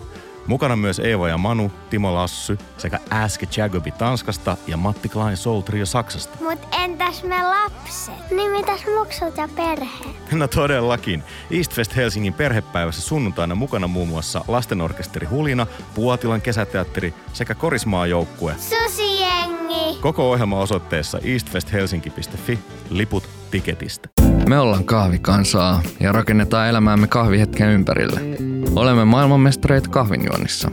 Mukana myös Eeva ja Manu, Timo Lassy sekä Aske Jagobi Tanskasta ja Matti Klein Soul Trio Saksasta. Mut entäs me lapset? Niin mitäs muksut ja perhe? No todellakin. Eastfest Helsingin perhepäivässä sunnuntaina mukana muun muassa lastenorkesteri Hulina, Puotilan kesäteatteri sekä Korismaajoukkue. Susijengi! Koko ohjelma osoitteessa eastfesthelsinki.fi, liput tiketistä. Me ollaan kahvikansaa ja rakennetaan elämäämme kahvihetken ympärille. Olemme maailmanmestareita kahvinjuonnissa.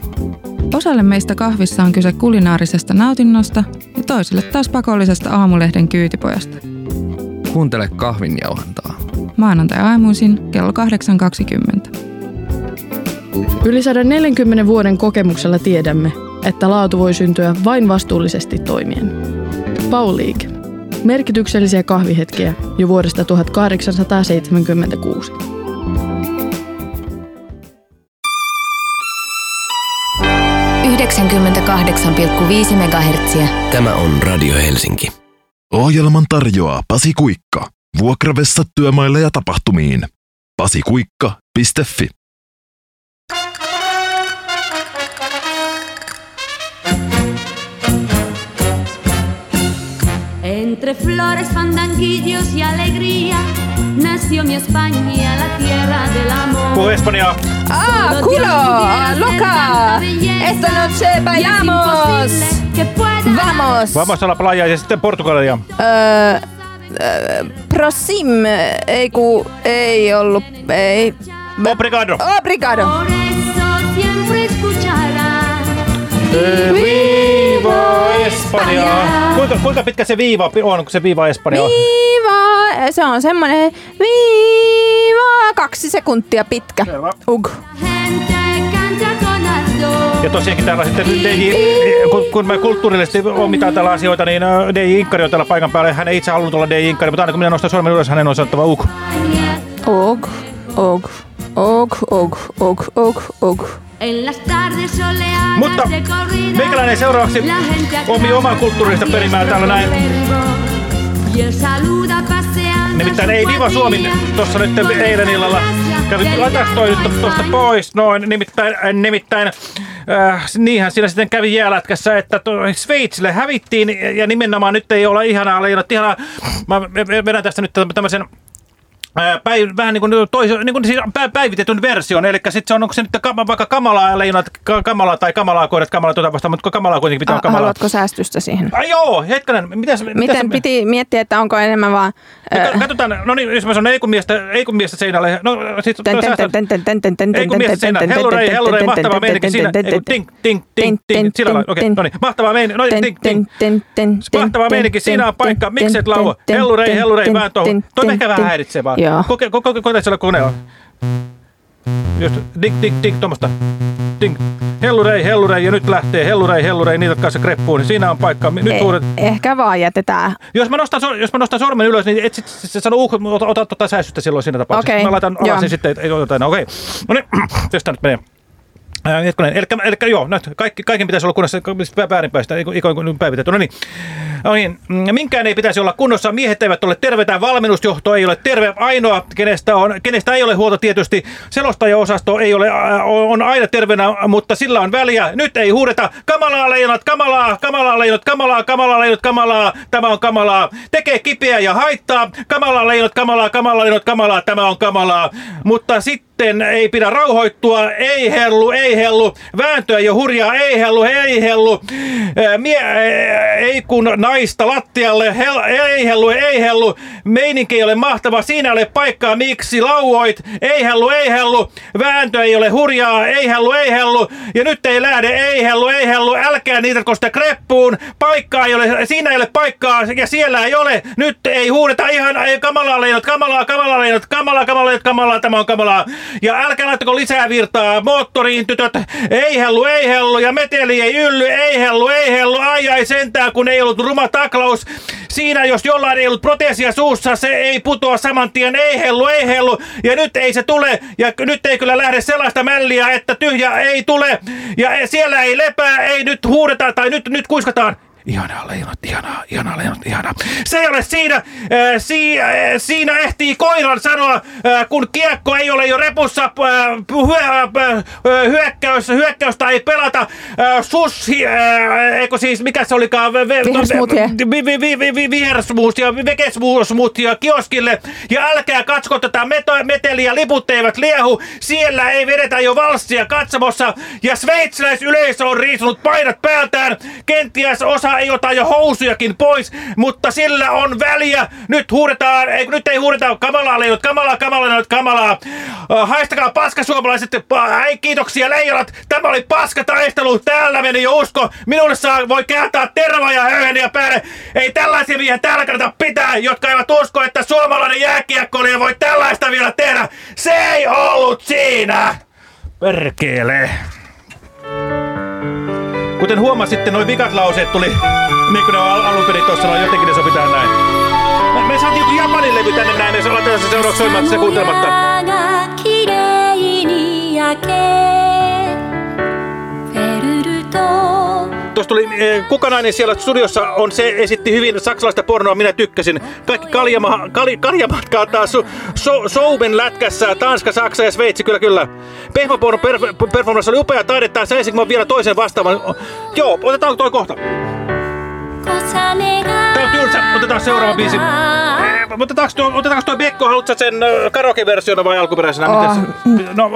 Osalle meistä kahvissa on kyse kulinaarisesta nautinnosta ja toisille taas pakollisesta aamulehden kyytipojasta. Kuuntele kahvinjauhantaa. Maanantai-aamuisin kello 8.20. Yli 140 vuoden kokemuksella tiedämme, että laatu voi syntyä vain vastuullisesti toimien. Pauliik. Merkityksellisiä kahvihetkiä jo vuodesta 1876. MHz. Tämä on Radio Helsinki. Ohjelman tarjoaa Pasi Kuikka. Vuokravessa työmaille ja tapahtumiin. pasikuikka.fi Entre flores, fandanguillos y alegría nació mi España, la tierra del amor. Puhu Espanjaa. Ah, culo, loca. Esta noche bailamos. Vamos. Vamos a la playa ja sitten Portugalia. Öö, öö, prosim, ei ku, ei ollut, ei. Obrigado. Obrigado. Por eso siempre escucharás. Viva Espanja! Kuinka, kuinka pitkä se viiva on, kun se viiva Espanja on? Viiva, se on semmonen viiva kaksi sekuntia pitkä. Ug. Ja tosiaankin täällä sitten DJ, kun, kun me kulttuurillisesti omitaan tällä asioita, niin äh, DJ Inkari on täällä paikan päällä. Hän ei itse halunnut olla DJ Inkari, mutta aina kun minä nostan sormen ylös, hänen on sanottava uk. Og, og, og, og, og, og, og. En las tardes soleadas Mutta de corrida, meikäläinen seuraavaksi omi omaa kulttuurista perimää täällä näin. Nimittäin ei Viva Suomi. Tuossa nyt eilen illalla kävi, toi nyt tuosta pois. Noin, nimittäin, äh, nimittäin äh, niinhän siinä sitten kävi jäälätkässä, että Sveitsille hävittiin ja nimenomaan nyt ei olla ihanaa leijonat, ihanaa, mä vedän tästä nyt tämmöisen Päiv, vähän niin kuin, tois, niin kuin siis pä, päivitetyn version, eli sitten se on, onko se nyt kama, vaikka kamalaa leijonat, ka, kamalaa tai kamalaa koirat, kamalaa tuota vastaan, mutta kamalaa kuitenkin pitää olla kamalaa. Haluatko säästystä siihen? Ai joo, hetkinen, mitäs, mitäs, Miten piti miettiä, että onko enemmän vaan... No, katsotaan, no niin, jos mä sanon ei kun miestä, ei kun miestä seinälle. No, no, tän, ei kun miestä seinälle. Hellurei, hellurei, tän, mahtava tän, meininki tän, siinä. tän, Ei kun tän, ting, ting, ting, tän, ting. Sillä lailla, okei, tän, no niin. Mahtava meininki, no niin, tän, ting, ting. tän, tän, tän, Mahtava tän, meininki, siinä on tän, paikka. tän, Miksi et tän, laua? tän, Hellurei, hellurei, vähän tuohon. Toi tän, ehkä vähän tän. häiritsee vaan. Joo. Koke, ko, ko, koita siellä koneella. Just dig, dig, dig, tuommoista. Ding. Hellurei, hellurei, ja nyt lähtee. Hellurei, hellurei, niitä kanssa kreppuun. Siinä on paikka. Nyt uudet. Ehkä vaan jätetään. Jos mä, nostan, jos mä nostan sormen ylös, niin et sit, sit, sit sano uh, ota, ota tota säästystä silloin siinä tapauksessa. Okei, Mä laitan alas ja sitten ei oteta enää. Okei. No niin, tästä nyt menee. Hetkinen, eli, eli joo, nyt kaikki, kaiken pitäisi olla kunnossa väärinpäistä, ikään kuin päivitetty. No niin, no niin, minkään ei pitäisi olla kunnossa, miehet eivät ole terveitä, valmennusjohto ei ole terve, ainoa kenestä, on, kenestä ei ole huolta tietysti, selostajaosasto ei ole, on aina terveenä, mutta sillä on väliä. Nyt ei huudeta, kamalaa leijonat, kamalaa, kamalaa leijonat, kamalaa, kamalaa leijonat, kamalaa, tämä on kamalaa. Tekee kipeä ja haittaa, kamalaa leijonat, kamalaa, kamalaa leijonat, kamalaa, tämä on kamalaa. Mutta sitten ei pidä rauhoittua, ei hellu, ei hellu, vääntöä jo hurjaa, ei hellu, ei hellu. Mie, ei kun nais kaista lattialle, hel, ei hellu, ei hellu, meininki ei ole mahtava, siinä ei ole paikkaa, miksi lauoit, ei hellu, ei hellu, vääntö ei ole hurjaa, ei hellu, ei hellu, ja nyt ei lähde, ei hellu, ei hellu, älkää niitä kosta kreppuun, paikkaa ei ole, siinä ei ole paikkaa, ja siellä ei ole, nyt ei huudeta ihan, ei kamalaa leinot, kamalaa, kamalaa leinot, kamalaa, kamalaa, leinot, kamalaa, tämä on kamalaa, ja älkää laittako lisää virtaa moottoriin, tytöt, ei hellu, ei hellu, ja meteli ei ylly, ei hellu, ei hellu, ai ai sentään, kun ei ollut ruma taklaus. Siinä jos jollain ei ollut proteesia suussa, se ei putoa saman tien, ei hellu, ei hellu, ja nyt ei se tule, ja nyt ei kyllä lähde sellaista mälliä, että tyhjä ei tule, ja siellä ei lepää, ei nyt huudeta, tai nyt, nyt kuiskataan. Ihanaa leinot, ihanaa, ihanaa leinot, ihanaa. Se ei ole siinä, äh, si, äh, siinä ehtii koiran sanoa, äh, kun kiekko ei ole jo repussa, äh, hyö, äh, hyökkäys, hyökkäystä ei pelata, äh, sus, äh, eikö siis, mikä se olikaan? Ve, ve, Vihersmoothie. vi, vi, vi, vi, vi, vihersmoothia, vekesmoothia kioskille, ja älkää katsko tätä meto, meteliä, liput eivät liehu, siellä ei vedetä jo valssia katsomossa, ja sveitsiläisyleisö on riisunut paidat päältään, kenties osa ei ota jo housujakin pois, mutta sillä on väliä. Nyt huudetaan, ei, nyt ei huudeta kamalaa leinot, kamalaa, kamalaa leinot, kamalaa. Haistakaa paska suomalaiset, ei kiitoksia leijonat, tämä oli paska taistelu, täällä meni jo usko. Minulle saa, voi kääntää terva ja höyheniä päälle. Ei tällaisia miehiä täällä kannata pitää, jotka eivät usko, että suomalainen jääkiekkoilija voi tällaista vielä tehdä. Se ei ollut siinä. Perkele. Kuten huomasitte, noin vikat lauseet tuli, niin kuin ne on al- alun perin tuossa, noin jotenkin ne sopi tähän näin. Me, me saatiin joku Japanin levy tänne näin, ja se laitetaan se seuraavaksi soimaan se kuuntelematta. が綺麗に焼け Tuossa tuli, eh, kuka nainen siellä studiossa on, se esitti hyvin saksalaista pornoa, minä tykkäsin. Kaikki kaljama, kali, kaljamatkaa su, so, Souben lätkässä, Tanska, Saksa ja Sveitsi, kyllä kyllä. Pehmoporno per, performance oli upea taidetta, saisinko mä vielä toisen vastaavan? Joo, otetaan toi kohta. Tää on tylsä, otetaan seuraava biisi. Otetaanko tuo, otetaanko tuo Bekko, haluatko sen karaoke-versiona vai alkuperäisenä? Oh. Miten No,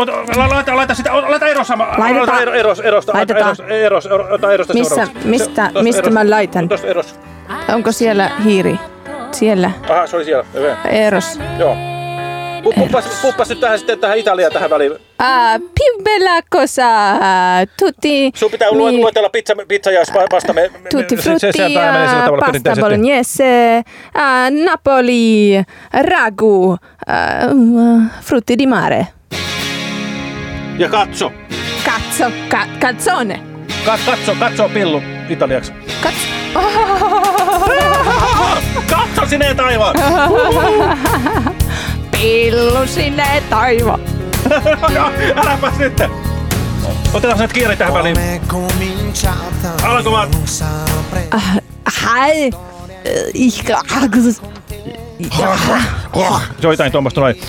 laita, laita sitä, laita Eros sama. Laitetaan. Laita Eros, Eros, Erosta, Laitetaan. Eros, Eros, ota Erosta Missä, seuraavaksi. mistä, Se- mistä Eros. mä laitan? Tosta Eros. Onko siellä hiiri? Siellä. Aha, se oli siellä. Hyvä. Eros. Joo. Pu- Puppas, puppas nyt tähän sitten tähän Italiaan tähän väliin. Ah, più bella cosa, tutti Sun pitää mi- luetella pizza, pizza ja pasta. Me, me- Tutti se- se- frutti, se ah, tavalla pasta bolognese, ah, Napoli, ragu, ah, frutti di mare. Ja katso. Cazzo, ca- calzone. Ka- katso, katso pillu italiaksi. Katso sinne taivaan! Pillu sinne taiva. Äläpäs nyt! Otetaan nyt kiire tähän väliin. Alankomaat. Ah, Hai. Ich Se on jotain tuommoista noin.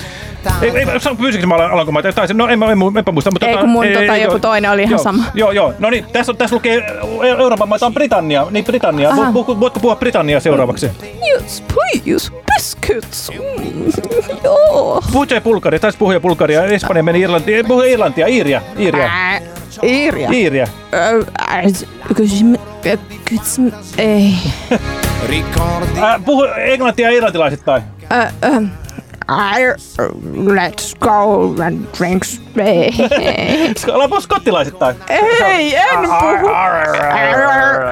Ei, ei, pyysikö mä Alankomaita? Taisin, no en, mä- en, enpä muista. Mutta Ei, kun mun tota joku toinen oli ihan joo, sama. Joo, joo. No niin, tässä, tässä lukee Eu- Euroopan maita on Britannia. Niin Britannia. Aha. Vo- vo- Voitko puhua Britannia seuraavaksi? Yes, please, biscuits. Mm, Joo. Puhuit jo Bulgaria, taisi puhua jo Bulgaria. Espanja meni Irlantia. Puhu Irlantia. Ää. Äh, äh, kysym- äh, kysym- Ei. Äh, puhu englantia ja irlantilaisittain. Äh, ähm, I, let's go and. Ala puhu skottilaisittain. Ei, en puhu.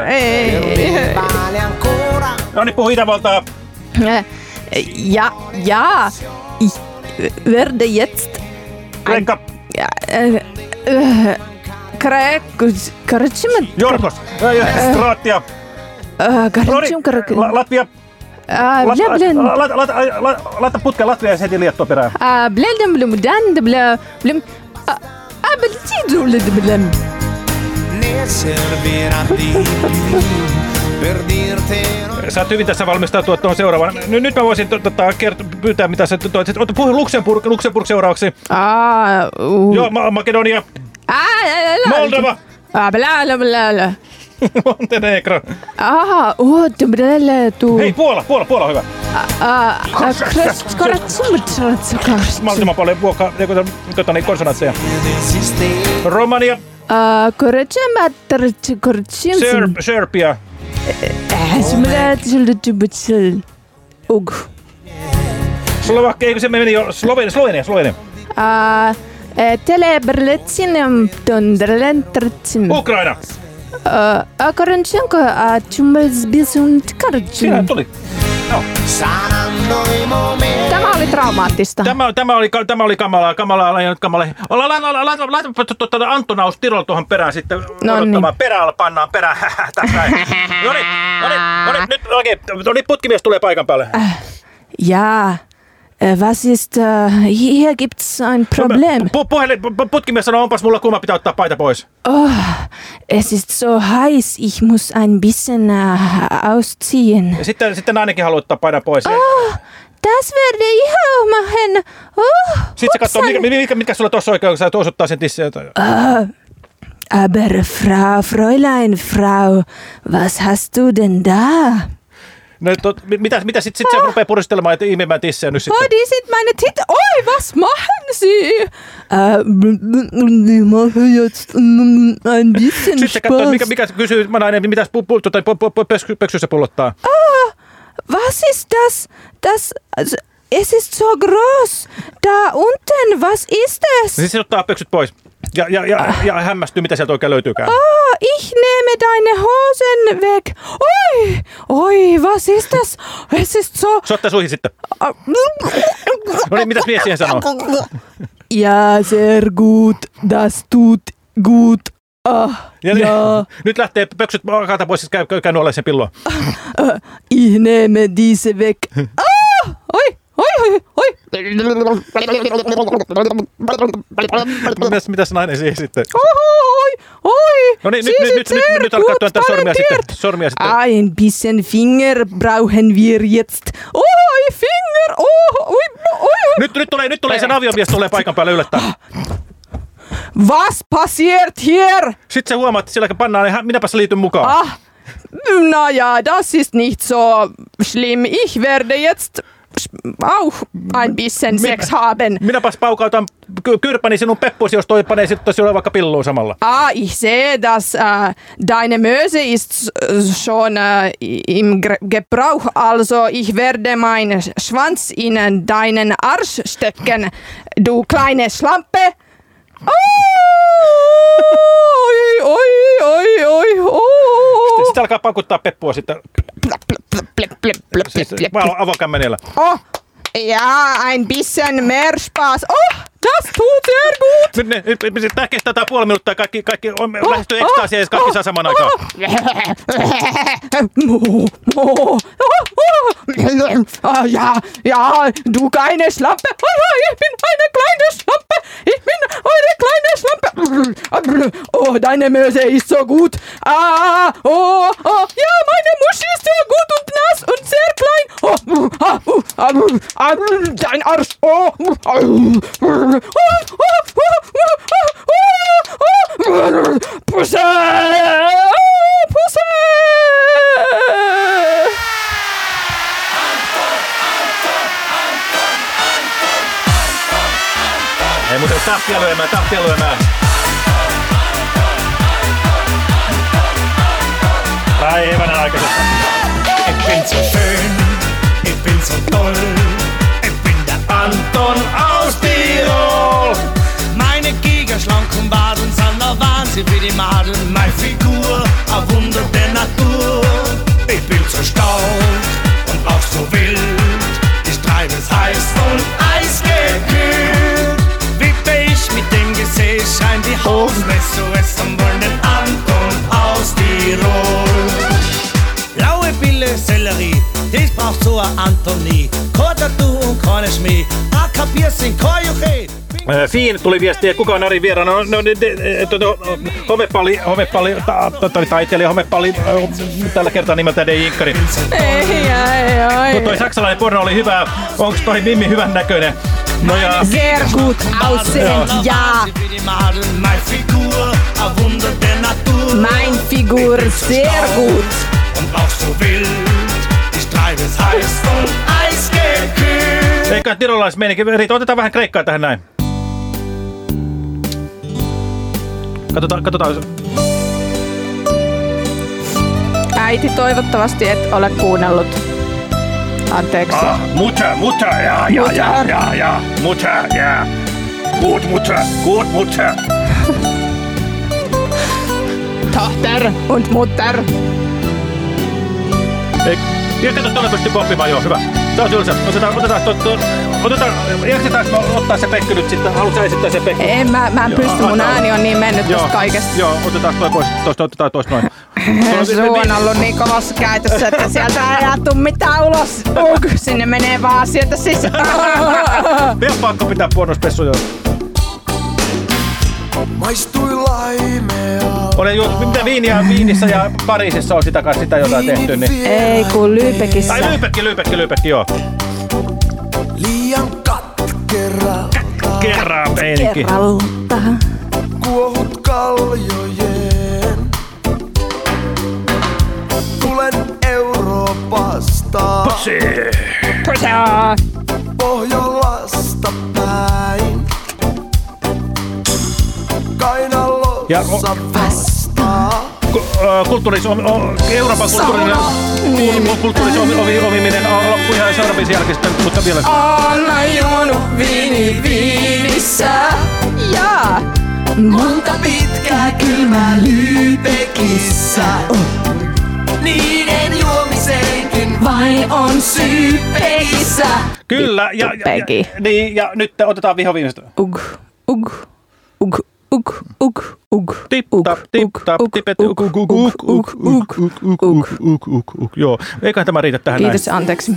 Ei. No niin, puhu Itävaltaa. Äh, Ja, ja. Ich werde jetzt. Kreikka. Äh, äh, Kreekus. Karitsima. Jorkos. Ja, Kroatia. Äh, Karitsim. La- Latvia. Laita, putkeen Latvia ja heti Liettua perään. Ah, blum blum blum. Sä oot hyvin tässä valmistautua tuohon seuraavaan. Nyt, nyt mä voisin to- tota, pyytää, mitä sä toit. Ota, puhu Luxemburg, Luxemburg seuraavaksi. Ah, uh. Joo, Ma- Makedonia. Ah, la, la, la. Moldova. Ah, bla bla bla bla. Montenegro. Ah, oh, bla tu. Hei, Puola, Puola, Puola on hyvä. Ah, ah, Mahdollisimman paljon vuokka, tota, niin, konsonantseja. Romania, Ah, Serbia. Ug. Slovakkia, eikö se meni jo? Slovenia, Slovenia, Slovenia. Uh, Telebrletsinam tondrelentritsim. Ukraina. Akarančenko, a čumels bisun Siinä tuli. Joo. Tämä oli traumaattista. Tämä, tämä, oli, tämä oli kamalaa, kamalaa, kamalaa. Laita, laita, laita, laita tuota Antonaus Tirol tuohon perään sitten No odottamaan. Perällä pannaan perään. No niin, no niin, no niin, nyt oikein. No niin, putkimies tulee paikan päälle. Äh, was ist, äh, hier gibt's ein Problem. Pu- puhelin, pu- putkimies sanoo, onpas mulla kuuma, pitää ottaa paita pois. Oh, es ist so heiß, ich muss ein bisschen äh, ausziehen. Ja sitten, sitten nainenkin haluaa ottaa paidan pois. Oh, das werde ich auch machen. Oh, Sitten se katsoo, mikä, mikä, mikä sulla tuossa sä osoittaa sen tissiä. Ah, aber Frau, Fräulein, Frau, was hast du denn da? No, to, mitä, mitä sitten sit se rupeaa puristelemaan ja imemään tissejä nyt sitten? Sind meine Titel. Oi, was machen Sie? Äh, mache jetzt ein bisschen Sitten se katsoo, Spaß. mikä, mikä kysyy, mä nainen, mitä pöksyssä pullottaa. Ah, was ist das? Das, also, es ist so groß. Da unten, was ist es? Sitten se ottaa pöksyt pois. Ja, ja, ja, ja hämmästyy, mitä sieltä oikein löytyykään. Ah, ich nehme deine Hosen weg. Oi, oi, was ist das? Es ist so... Se ottaa suihin sitten. No niin, mitäs mies siihen sanoo? Ja, sehr gut. Das tut gut. Ah, Ja, ja. Nyt lähtee pöksyt kaata pois, siis käy, käy, käy nuoleen sen pilloa. Äh, ich nehme diese weg. Ah, oi, oi, oi, oi. Mitäs, mitäs nainen siihen sitten? Oi, oi. No niin, nyt, Sie nyt, nyt, nyt, alkaa työntää sormia sitten. Sormia sitten. Ein bisschen Finger brauchen wir jetzt. Oi, Finger. Oh, oi, oi, oi. Nyt, nyt tulee, nyt tulee se aviomies tulee paikan päälle yllättää. Was passiert hier? Sitten se huomaa, että sillä pannaan, niin hän- minäpäs liityn mukaan. Ah, na ja, das ist nicht so schlimm. Ich werde jetzt auch ein bisschen Sex haben. Minäpäs paukautan ky- kyrpäni sinun peppusi, jos toi panee sitten sinulle vaikka pilluun samalla. Ah, ich sehe, dass äh, deine Möse ist schon äh, im Gebrauch. Also ich werde meinen Schwanz in deinen Arsch stecken, du kleine Schlampe. Oi, oi, oi, oi, oh. Sitten alkaa pakuttaa peppua sitten. Siis, avo- avokämmenellä. Oh, ja, ein bisschen mehr Spaß. Oh, das tut sehr gut. Nyt, ne, nyt, nyt, tää kestää tää puoli minuuttia, kaikki, kaikki on, Oh, lähestyy ekstaasia ja kaikki saa saman aikaan. Ah, ja, ja, du kleine Schlampe. Ah, ich bin eine kleine Schlampe. Ich bin eine kleine Schlampe. Oh, deine Möse ist so gut. Ah, oh, oh, ja, meine Muschi ist sehr gut und nass und sehr klein. Oh, ah, ah, ah, dein Arsch. Oh, uh, ah, uh, oh, oh, oh, oh, oh, oh, Pusse! Pusse! Ei muuta kuin tahtia lyömään, tahtia lyömään. Päivänä aikaisessa. Ich bin so schön, ich bin so toll, ich bin der Anton aus Tirol. Meine gigaschlanken Waden sind der Wahnsinn wie die Madeln. Meine Figur, ein Wunder der Natur. Ich bin so stark und auch so wild. Ich treibe es heiß und eisgekühlt. Wippe ich mit dem Gesäß, scheint die Hosen SOS und wollen den Anton aus Tirol. Blaue Pille, Sellerie, braucht so ein Antonie. Und keine Schmäh, ein Kapiersin, kein Juche. Äh, Fiin tuli viestiä, kuka on Arin vieraana. No, no, de, de, to, no, homepalli, homepalli, ta, ta, ta, taiteilija, homepalli, äh, tällä kertaa nimeltä De Inkari. Ei, ei, ei. Kun toi saksalainen porno oli hyvä, onks toi Mimmi hyvän näköinen? No ja... Sehr gut aussehend, ja. Wie die Madeln, meine Figur, ein Wunder der Natur. Mein Figur, sehr gut. Und auch so wild, ich eisgekühlt. Eikä tirolaismeininki. Riita, otetaan vähän kreikkaa tähän näin. Katsotaan, katsotaan. Äiti, toivottavasti et ole kuunnellut. Anteeksi. Ah, Mutter, Mutter, ja, ja, ja, ja, ja, Mutter, ja. Gut, Mutter, gut, Mutter. Tochter und Mutter. Ei, ja kato, tuolla pystyy poppimaan, joo, hyvä. Se on tylsä. Otetaan, otetaan, to, to, otetaan, jaksetaanko me ottaa se Pekki nyt sitten? Haluatko sä esittää se Pekki? En mä, mä en Joo, pysty, mun ääni on niin mennyt Joo, kaikesta. Joo, otetaan toi pois, tosta otetaan toista noin. Suu on ollut niin kovassa käytössä, että sieltä ei tuu mitään ulos. Uk, sinne menee vaan sieltä sisään. Vielä pakko pitää puonospessu jo. Maistui laimea. Olen juonut mitä viiniä Viinissä ja Pariisissa on sitä kanssa sitä jotain tehty. Niin. Ei kun Lyypekissä. Ai Lyypekki, Lyypekki, Lyypekki, joo. Liian katkera. Kerran meininki. Kerralta. Kuohut kaljojen. Tulen Euroopasta. Pussy. Pohjolasta Ö, Kulttuuris, Euroopan kulttuurinen, kuul- kulttuuris omi, omi, omiminen on loppu ihan seuraavissa jälkeen, mutta vielä. Juonut viini viinissä. Jaa. Monta pitkää kylmää Lyypekissä. Niiden juomiseenkin vain on syy peissä. Kyllä, ja, ja, ja, niin, ja nyt otetaan viho viimeistä. Ug, ug, ug, ug, ug, ug. Tip, tap, tip, tap, tipet, uk, uk, uk, uk, uk, uk, uk, uk, uk, uk, uk, uk. Joo, eiköhän tämä riitä tähän Kiitos, näin. anteeksi.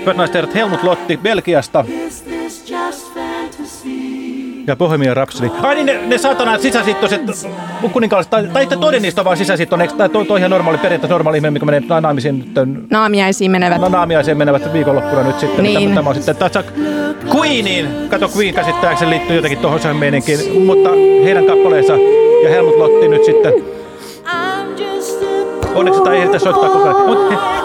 Hyvät naiset herrat, Helmut Lotti Belgiasta ja Bohemian Rhapsody. Ai niin, ne, ne satana sisäsittoiset kuninkaalliset, tai, tai toinen niistä on vaan sisäsittoinen, eikö? Tai toi, toi ihan normaali, periaatteessa normaali ihminen, mikä menee na- naimisiin nyt, Naamiaisiin menevät. no, naamiaiseen menevät viikonloppuna nyt sitten. Niin. Tämä, tämä on sitten tässä Queeniin, kato Queen käsittääkseni liittyy jotenkin tuohon sen meininkiin, mutta heidän kappaleensa ja Helmut Lotti nyt sitten. Onneksi tämä ei ehditä soittaa koko ajan.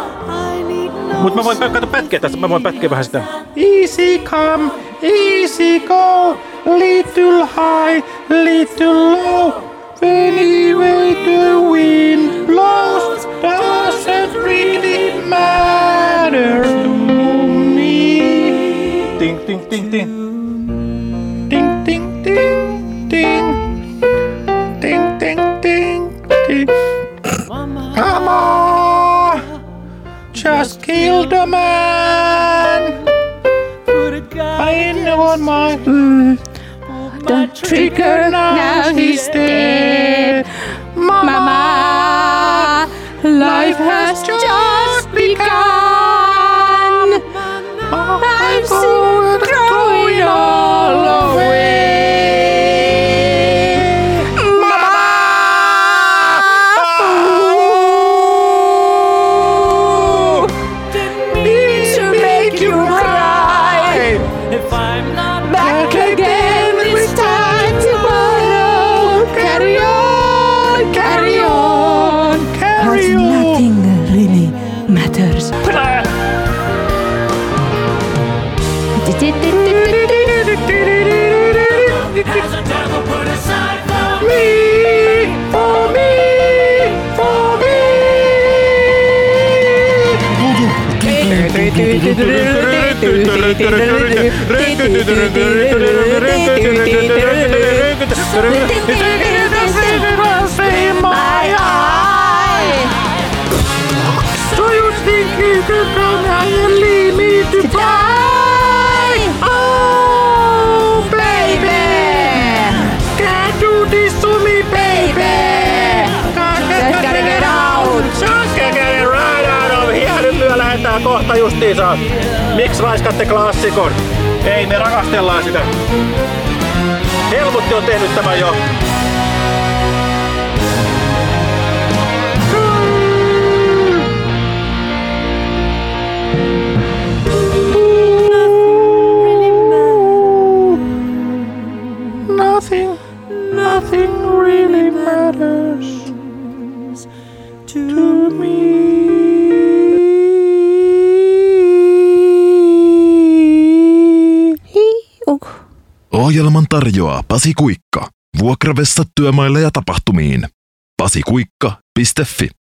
Mut, Mutta mä voin katsoa pätkiä tästä, mä voin pätkiä vähän sitä. Easy come, easy go, little high, little low. Anyway the wind blows, doesn't really matter to me. Ting, ting, ting. Ting, Just killed a man. I know on my Mm. the trigger now he's dead. Mama, life has just begun. I'm growing all away. Pasi Kuikka. Vuokravessa työmaille ja tapahtumiin. pasikuikka.fi